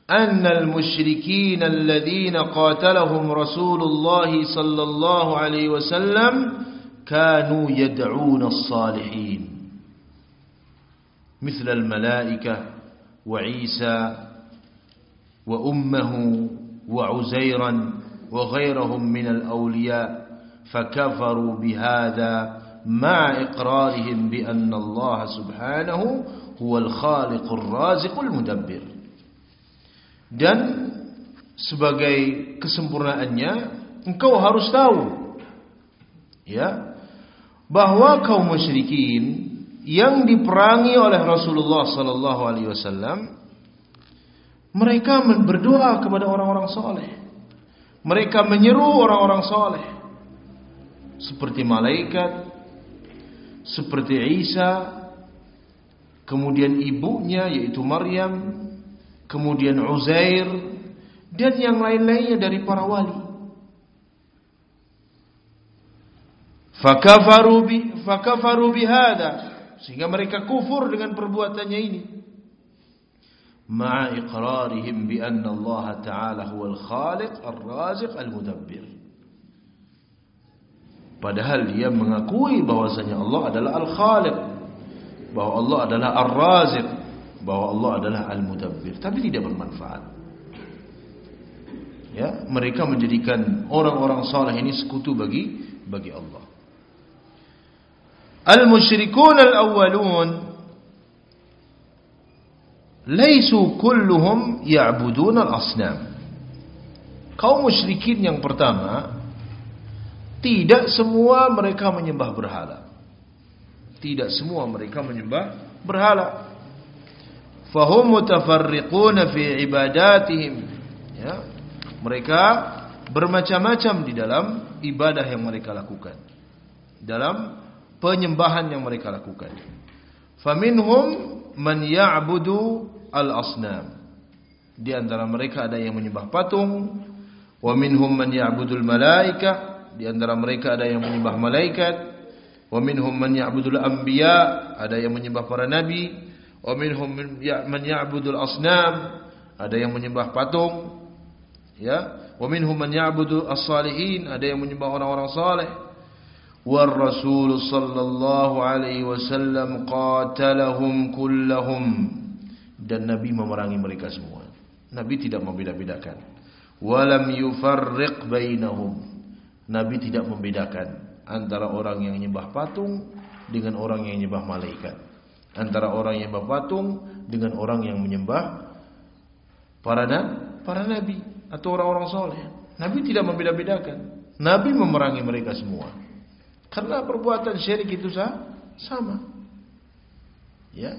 anna al-musyrikeen alladhina qatalahum Rasulullah sallallahu alaihi wasallam kanu yad'un as-salihin." مثل الملائكة وعيسى وأمه وعزيرا وغيرهم من الأولياء فكفروا بهذا مع إقرارهم بأن الله سبحانه هو الخالق الرازق المدبر dan sebagai kesempurnaannya engkau harus tahu ya bahwa kaum musyrikin yang diperangi oleh Rasulullah sallallahu alaihi wasallam mereka berdoa kepada orang-orang saleh mereka menyeru orang-orang saleh seperti malaikat, seperti Isa, kemudian ibunya yaitu Maryam, kemudian Uzair dan yang lain-lainnya dari para wali. Fakafaru bi fakafaru bihada sehingga mereka kufur dengan perbuatannya ini. Ma'a iqrarihim bi anna Allah Ta'ala huwal khaliq ar-raziq al-mudabbir. Padahal dia mengakui bahwasanya Allah adalah Al-Khaliq. Bahwa Allah adalah Ar-Raziq. Bahwa Allah adalah Al-Mudabbir. Tapi tidak bermanfaat. Ya, mereka menjadikan orang-orang saleh ini sekutu bagi bagi Allah. Al-awwalun laisu kulluhum ya'budun al-asnam. Kaum musyrikin yang pertama tidak semua mereka menyembah berhala. Tidak semua mereka menyembah berhala. Fahum mutafarriqun fi ibadatihim. Ya. Mereka bermacam-macam di dalam ibadah yang mereka lakukan. Dalam penyembahan yang mereka lakukan. Faminhum man ya'budu al-asnam. Di antara mereka ada yang menyembah patung, wa minhum man ya'budu al-malaika, di antara mereka ada yang menyembah malaikat, wa minhum man ya'budu al-anbiya, ada yang menyembah para nabi, wa minhum man ya'budu al-asnam, ada yang menyembah patung, ya, wa minhum man ya'budu as-salihin, ada yang menyembah orang-orang saleh. والرسول صلى الله عليه وسلم قاتلهم كلهم dan Nabi memerangi mereka semua. Nabi tidak membeda-bedakan. Walam yufarriq bainahum. Nabi tidak membedakan antara orang yang menyembah patung dengan orang yang menyembah malaikat. Antara orang yang menyembah patung dengan orang yang menyembah para para nabi atau orang-orang soleh. Nabi tidak membeda-bedakan. Nabi memerangi mereka semua. Karena perbuatan syirik itu sama. Ya,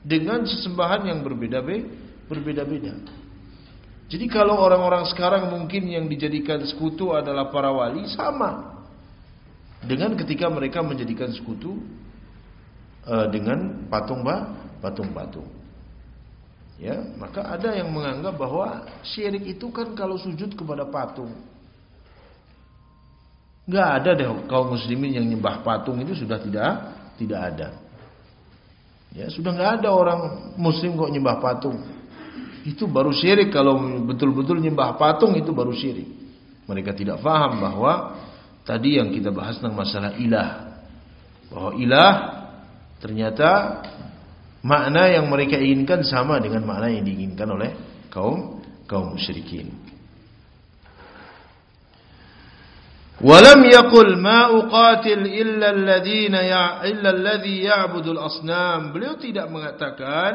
dengan sesembahan yang berbeda-beda. Jadi kalau orang-orang sekarang mungkin yang dijadikan sekutu adalah para wali sama dengan ketika mereka menjadikan sekutu uh, dengan patung ba, patung-patung. Ya, maka ada yang menganggap bahwa syirik itu kan kalau sujud kepada patung. Enggak ada deh kaum muslimin yang nyembah patung itu sudah tidak tidak ada. Ya, sudah enggak ada orang muslim kok nyembah patung. Itu baru syirik kalau betul-betul nyembah patung itu baru syirik. Mereka tidak faham bahwa tadi yang kita bahas tentang masalah ilah. Bahwa ilah ternyata makna yang mereka inginkan sama dengan makna yang diinginkan oleh kaum kaum musyrikin. ولم يقل ما أقاتل إلا الذين إلا الذي يعبد الأصنام beliau tidak mengatakan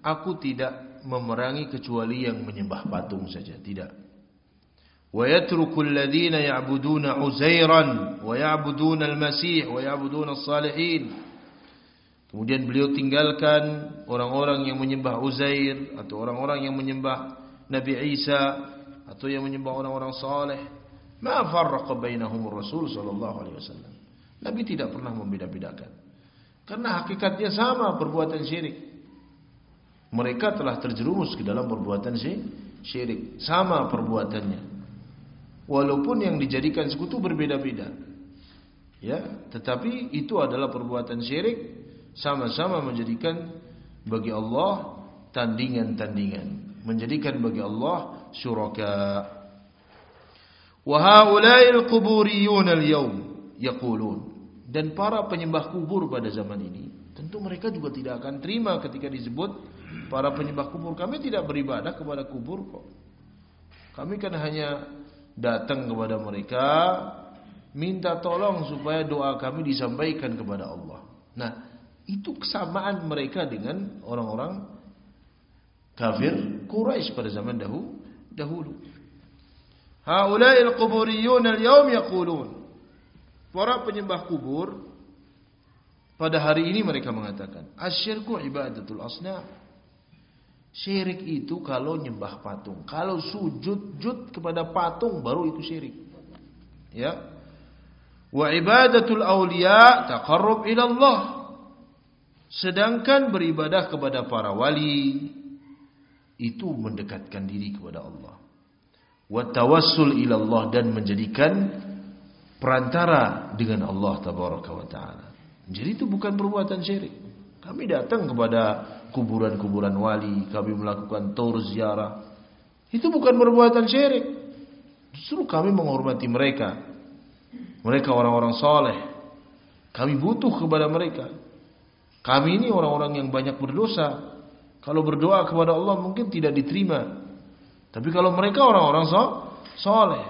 aku tidak memerangi kecuali yang menyembah patung saja tidak ويترك الذين يعبدون عزيرا ويعبدون المسيح ويعبدون الصالحين kemudian beliau tinggalkan orang-orang yang menyembah Uzair atau orang-orang yang menyembah Nabi Isa atau yang menyembah orang-orang saleh Ma farraqa bainahum Rasul sallallahu alaihi wasallam. Nabi tidak pernah membeda-bedakan. Karena hakikatnya sama perbuatan syirik. Mereka telah terjerumus ke dalam perbuatan syirik. Sama perbuatannya. Walaupun yang dijadikan sekutu berbeda-beda. Ya, tetapi itu adalah perbuatan syirik sama-sama menjadikan bagi Allah tandingan-tandingan, menjadikan bagi Allah syuraka Wahaula'il kuburiyun al-yawm yaqulun dan para penyembah kubur pada zaman ini tentu mereka juga tidak akan terima ketika disebut para penyembah kubur kami tidak beribadah kepada kubur kok. Kami kan hanya datang kepada mereka minta tolong supaya doa kami disampaikan kepada Allah. Nah itu kesamaan mereka dengan orang-orang kafir Quraisy pada zaman dahulu Haula'il quburiyun al-yawm yaqulun. Para penyembah kubur pada hari ini mereka mengatakan, asyirku ibadatul asnam. Syirik itu kalau nyembah patung. Kalau sujud-jud kepada patung baru itu syirik. Ya. Wa ibadatul awliya taqarrub ila Allah. Sedangkan beribadah kepada para wali itu mendekatkan diri kepada Allah wa tawassul ila Allah dan menjadikan perantara dengan Allah tabaraka wa taala. Jadi itu bukan perbuatan syirik. Kami datang kepada kuburan-kuburan wali, kami melakukan tur ziarah. Itu bukan perbuatan syirik. Justru kami menghormati mereka. Mereka orang-orang soleh. Kami butuh kepada mereka. Kami ini orang-orang yang banyak berdosa. Kalau berdoa kepada Allah mungkin tidak diterima. Tapi kalau mereka orang-orang soleh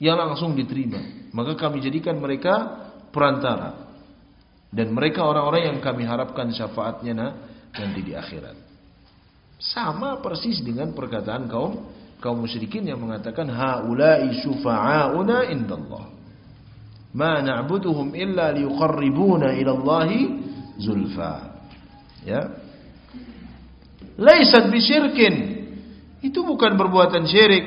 yang langsung diterima, maka kami jadikan mereka perantara. Dan mereka orang-orang yang kami harapkan syafaatnya nanti di akhirat. Sama persis dengan perkataan kaum kaum musyrikin yang mengatakan haula'i syufa'auna indallah. Ma na'buduhum illa liqarribuna ila Allahi zulfa. Ya. Laisat bisyirkin itu bukan perbuatan syirik.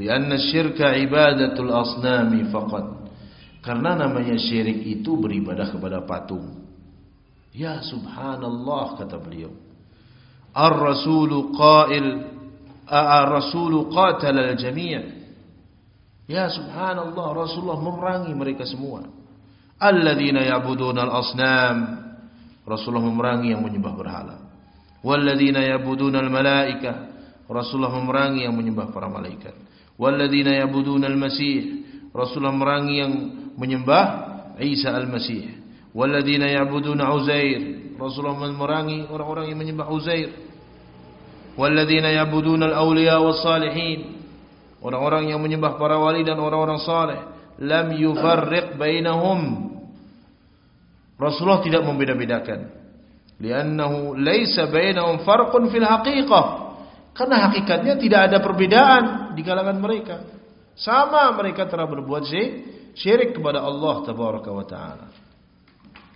Lianna syirka ibadatul asnami faqat. Karena namanya syirik itu beribadah kepada patung. Ya subhanallah kata beliau. Ar-rasulu qail ar-rasulu qatala al-jami'. Ya subhanallah Rasulullah memerangi mereka semua. Alladzina ya'buduna al-asnam. Rasulullah memerangi yang menyembah berhala. Walladzina ya'buduna al-malaika. Rasulullah memerangi yang menyembah para malaikat. Walladzina ya'buduna al-masih. Rasulullah memerangi yang menyembah Isa al-Masih. Walladzina ya'buduna Uzair. Rasulullah memerangi orang-orang yang menyembah Uzair. Walladzina ya'buduna al-awliya was-salihin. Orang-orang yang menyembah para wali dan orang-orang saleh, lam yufarriq bainahum. Rasulullah tidak membeda-bedakan. Li'annahu laisa bainahum farqun fil haqiqah. Karena hakikatnya tidak ada perbedaan di kalangan mereka. Sama mereka telah berbuat syirik kepada Allah tabaraka wa taala.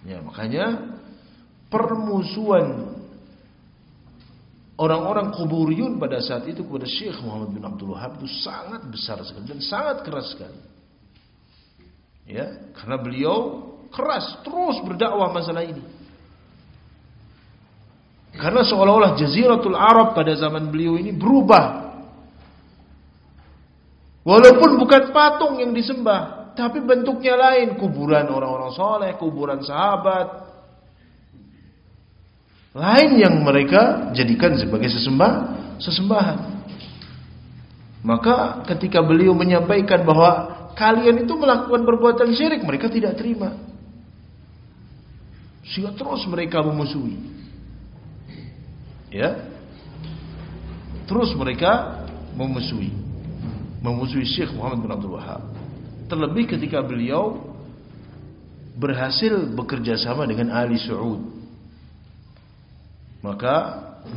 Ya, makanya permusuhan orang-orang kuburiyun pada saat itu kepada Syekh Muhammad bin Abdul Wahab itu sangat besar sekali dan sangat keras sekali. Ya, karena beliau keras terus berdakwah masalah ini. Karena seolah-olah jaziratul Arab pada zaman beliau ini berubah. Walaupun bukan patung yang disembah, tapi bentuknya lain, kuburan orang-orang soleh, kuburan sahabat, lain yang mereka jadikan sebagai sesembah sesembahan. Maka ketika beliau menyampaikan bahwa kalian itu melakukan perbuatan syirik, mereka tidak terima. Sehingga terus mereka memusuhi. Ya. Terus mereka memusuhi. Memusuhi Syekh Muhammad bin Abdul Wahab. Terlebih ketika beliau berhasil bekerja sama dengan Ali Saud maka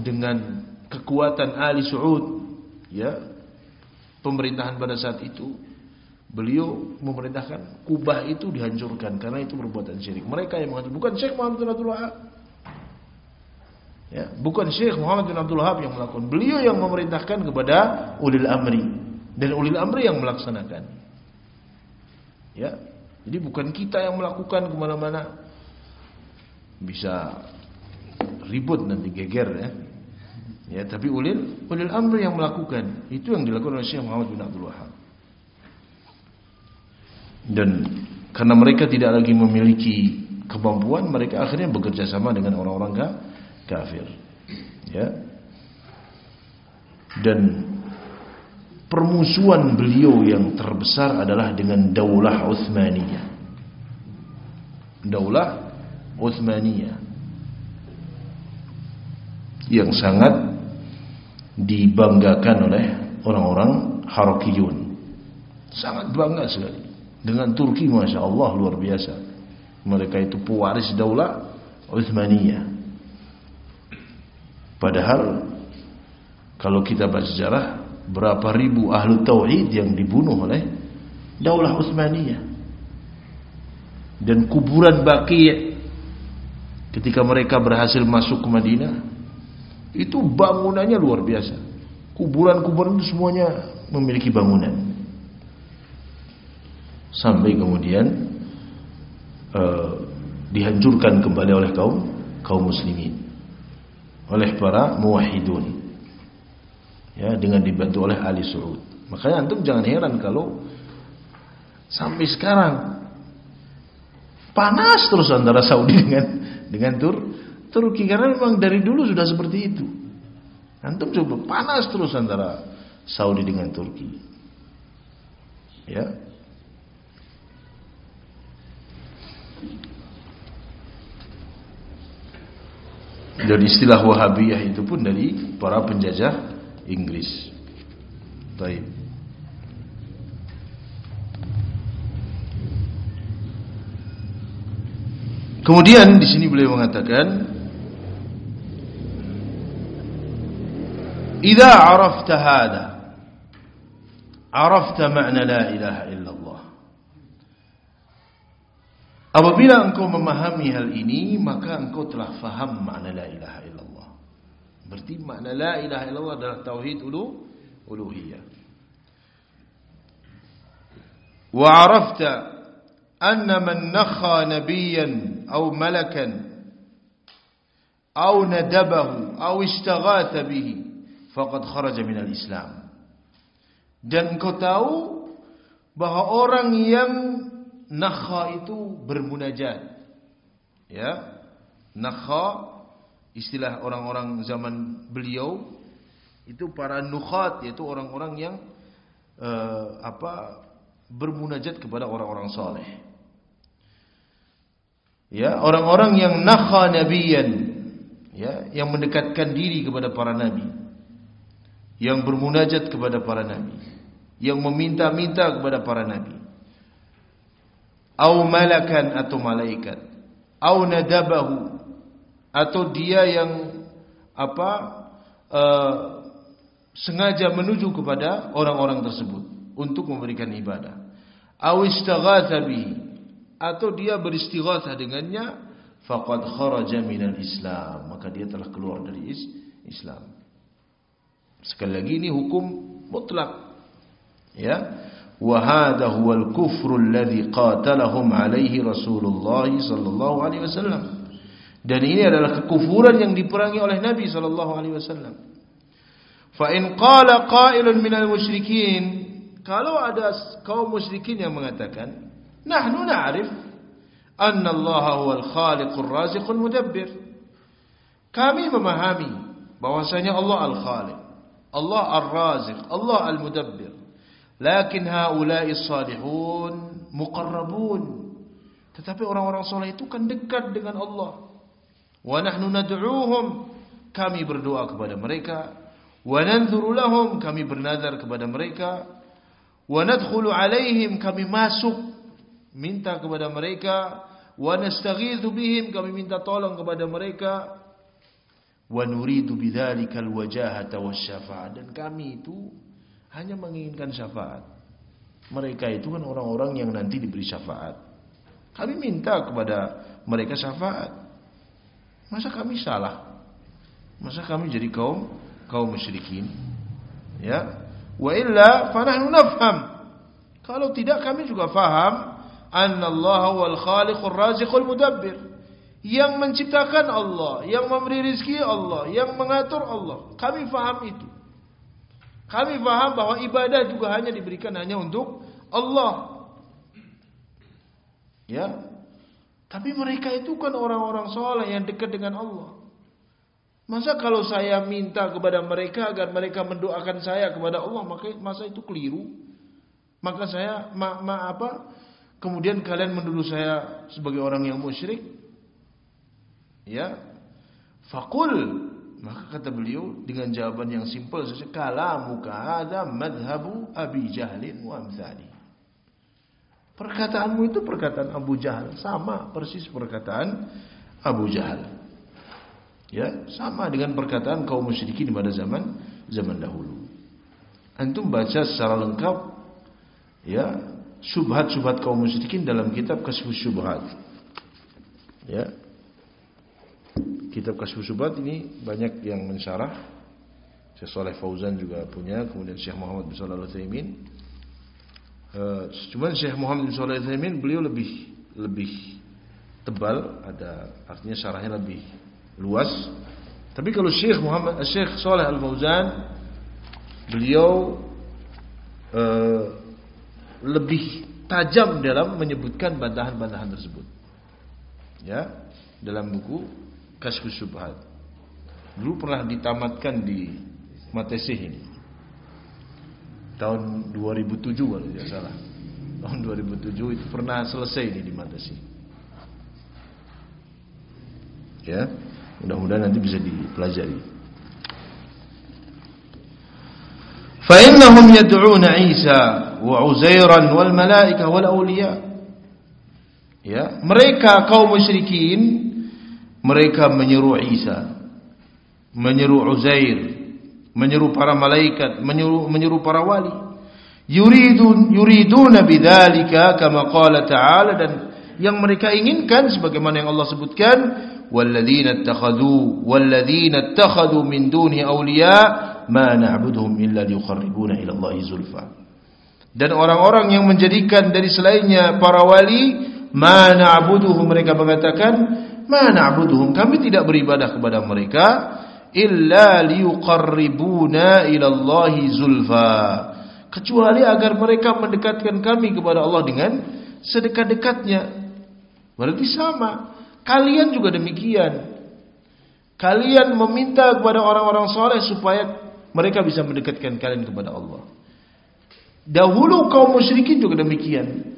dengan kekuatan Ali Saud ya pemerintahan pada saat itu beliau memerintahkan Kubah itu dihancurkan karena itu perbuatan syirik. Mereka yang menghancurkan bukan Syekh Muhammad bin Abdul Wahab. Ya, bukan Syekh Muhammad bin Abdul Wahab yang melakukan. Beliau yang memerintahkan kepada ulil amri dan ulil amri yang melaksanakan. Ya. Jadi bukan kita yang melakukan kemana mana Bisa ribut nanti geger ya. Ya, tapi ulil ulil amr yang melakukan. Itu yang dilakukan oleh Syekh Muhammad bin Abdul Wahab. Dan karena mereka tidak lagi memiliki kemampuan, mereka akhirnya bekerja sama dengan orang-orang kafir. Ya. Dan permusuhan beliau yang terbesar adalah dengan Daulah Uthmaniyah. Daulah Uthmaniyah yang sangat dibanggakan oleh orang-orang Harakiyun. Sangat bangga sekali dengan Turki Masya Allah luar biasa. Mereka itu pewaris daulah Uthmaniyah. Padahal kalau kita baca sejarah berapa ribu ahlu tauhid yang dibunuh oleh daulah Uthmaniyah. Dan kuburan Baqi' ketika mereka berhasil masuk ke Madinah itu bangunannya luar biasa. Kuburan-kuburan itu semuanya memiliki bangunan. Sampai kemudian uh, dihancurkan kembali oleh kaum kaum muslimin. Oleh para muwahhidun. Ya, dengan dibantu oleh Ali Saud. Makanya antum jangan heran kalau sampai sekarang panas terus antara Saudi *laughs* dengan dengan Tur Turki karena memang dari dulu sudah seperti itu. Antum coba panas terus antara Saudi dengan Turki. Ya. Dan istilah Wahabiyah itu pun dari para penjajah Inggris. Baik. Kemudian di sini beliau mengatakan Idza 'arafta hada 'arafta ma'na la ilaha illallah Apabila engkau memahami hal ini Maka engkau telah faham makna la ilaha illallah Berarti makna la ilaha illallah adalah tauhid ulu uluhiyah. Wa arafta anna man nakha nabiyyan aw malakan aw nadabahu aw istaghatha bihi faqad kharaja min al-islam. Dan kau tahu bahawa orang yang nakha itu bermunajat. Ya. Nakha istilah orang-orang zaman beliau itu para nukhat yaitu orang-orang yang uh, apa bermunajat kepada orang-orang saleh. Ya, orang-orang yang nakha nabiyan, ya, yang mendekatkan diri kepada para nabi. Yang bermunajat kepada para nabi. Yang meminta-minta kepada para nabi. Au malakan atau malaikat. Au nadabahu. Atau dia yang apa uh, sengaja menuju kepada orang-orang tersebut untuk memberikan ibadah. Aw istaghatha bihi. Atau dia beristighatsah dengannya faqad kharaja minal islam. Maka dia telah keluar dari Islam. Sekali lagi ini hukum mutlak. Ya wa hadha huwa al-kufru alladhi qatalahum alayhi Rasulullah sallallahu alaihi wasallam dan ini adalah kekufuran yang diperangi oleh Nabi sallallahu alaihi wasallam fa in qala qailun minal musyrikin kalau ada kaum musyrikin yang mengatakan nahnu na'rif anna Allah huwal khaliqur raziqul mudabbir kami memahami bahwasanya Allah al-khaliq Allah ar-raziq Allah al-mudabbir lakin haula'i salihun muqarrabun. Tetapi orang-orang soleh itu kan dekat dengan Allah. Wa nahnu nad'uuhum. Kami berdoa kepada mereka. Wa nanzuru lahum. Kami bernazar kepada mereka. Wa nadkhulu alaihim. Kami masuk minta kepada mereka. Wa nastaghithu bihim. Kami minta tolong kepada mereka. Wa nuridu bidzalika alwajahata wasyafa'ah dan kami itu hanya menginginkan syafaat mereka itu kan orang-orang yang nanti diberi syafaat kami minta kepada mereka syafaat masa kami salah masa kami jadi kaum kaum musyrikin ya Wa illa fanahnu nafham. Kalau tidak kami juga faham anna Allah wal khaliqur raziqul mudabbir. Yang menciptakan Allah, yang memberi rezeki Allah, yang mengatur Allah. Kami faham itu. Kami faham bahwa ibadah juga hanya diberikan hanya untuk Allah. Ya. Tapi mereka itu kan orang-orang soleh yang dekat dengan Allah. Masa kalau saya minta kepada mereka agar mereka mendoakan saya kepada Allah, maka masa itu keliru. Maka saya ma, ma apa? Kemudian kalian menuduh saya sebagai orang yang musyrik. Ya. Fakul maka kata beliau dengan jawaban yang simpel saja kalamuka hadza madhhabu Abi Jahlin wa amsali. Perkataanmu itu perkataan Abu Jahal sama persis perkataan Abu Jahal. Ya, sama dengan perkataan kaum musyrikin pada zaman zaman dahulu. Antum baca secara lengkap ya, syubhat-syubhat kaum musyrikin dalam kitab Kasfus Syubhat. Ya. Kitab Kasfus Syubhat ini banyak yang mensyarah. Syekh Saleh Fauzan juga punya, kemudian Syekh Muhammad bin Shalih Al-Utsaimin. Uh, cuma Syekh Muhammad bin Shalih Al-Utsaimin beliau lebih lebih tebal, ada artinya syarahnya lebih luas. Tapi kalau Syekh Muhammad Syekh Saleh Al Fauzan beliau uh, lebih tajam dalam menyebutkan bantahan-bantahan tersebut. Ya, dalam buku Kasfus Subhat. Dulu pernah ditamatkan di Matesih ini. Tahun 2007 kalau tidak salah. Tahun 2007 itu pernah selesai ini di Matesih. Ya. Mudah-mudahan nanti bisa dipelajari. Wa Uzairan wal malaikah wal awliya. Ya, mereka kaum musyrikin mereka menyeru Isa, menyeru Uzair, menyeru para malaikat, menyeru menyeru para wali. Yuridun yuriduna bidzalika kama qala ta'ala dan yang mereka inginkan sebagaimana yang Allah sebutkan walladzina ittakhadhu walladzina ittakhadhu min duni awliya ma na'buduhum illa liqarribuna ila Allah zulfa dan orang-orang yang menjadikan dari selainnya para wali ma na'buduhum mereka mengatakan ma kami tidak beribadah kepada mereka illa liqarribuna ila zulfa. Kecuali agar mereka mendekatkan kami kepada Allah dengan sedekat-dekatnya. Berarti sama. Kalian juga demikian. Kalian meminta kepada orang-orang soleh supaya mereka bisa mendekatkan kalian kepada Allah. Dahulu kaum musyrikin juga demikian.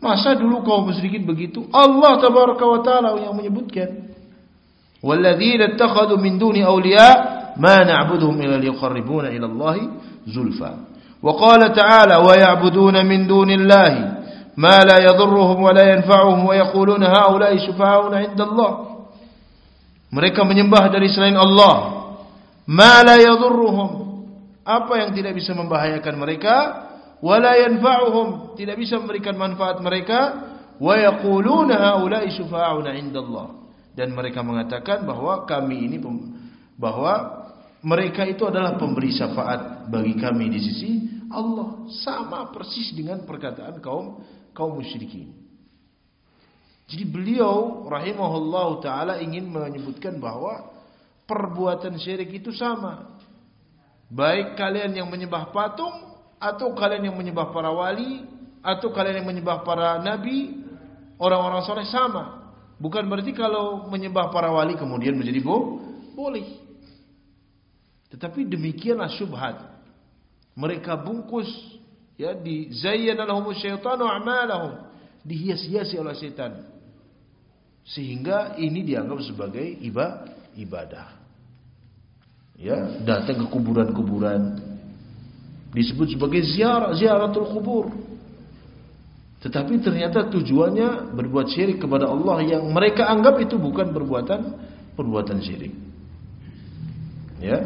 Masa dulu kaum musyrikin begitu? Allah tabaraka wa taala yang menyebutkan. Walladzina ittakhadhu min duni awliya ma na'buduhum illa liqarribuna ila Allah zulfa. Wa qala ta'ala wa ya'buduna min duni Allah ma la yadhurruhum wa la yanfa'uhum wa yaquluna ha'ula'i syufa'una 'inda Allah. Mereka menyembah dari selain Allah ma la yadhurruhum apa yang tidak bisa membahayakan mereka wala yanfa'uhum. Tidak bisa memberikan manfaat mereka. Wa yaquluna haula'i syufa'una 'indallah. Dan mereka mengatakan bahwa kami ini bahwa mereka itu adalah pemberi syafaat bagi kami di sisi Allah. Sama persis dengan perkataan kaum kaum musyrikin. Jadi beliau rahimahullahu taala ingin menyebutkan bahwa perbuatan syirik itu sama. Baik kalian yang menyembah patung atau kalian yang menyembah para wali atau kalian yang menyembah para nabi orang-orang soleh sama. Bukan berarti kalau menyembah para wali kemudian menjadi bo boleh. Tetapi demikianlah syubhat. Mereka bungkus ya di zayyana lahum syaitanu a'malahum. Dihias-hiasi oleh setan sehingga ini dianggap sebagai ibadah. Ya datang ke kuburan-kuburan disebut sebagai ziarah ziaratul kubur. Tetapi ternyata tujuannya berbuat syirik kepada Allah yang mereka anggap itu bukan perbuatan perbuatan syirik. Ya?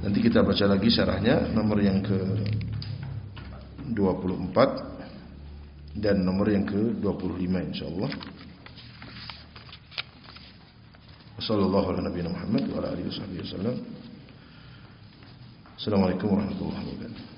Nanti kita baca lagi syarahnya nomor yang ke 24 dan nomor yang ke 25 insyaallah. Sallallahu alaihi wa 真主啊，求你赐予我们智慧。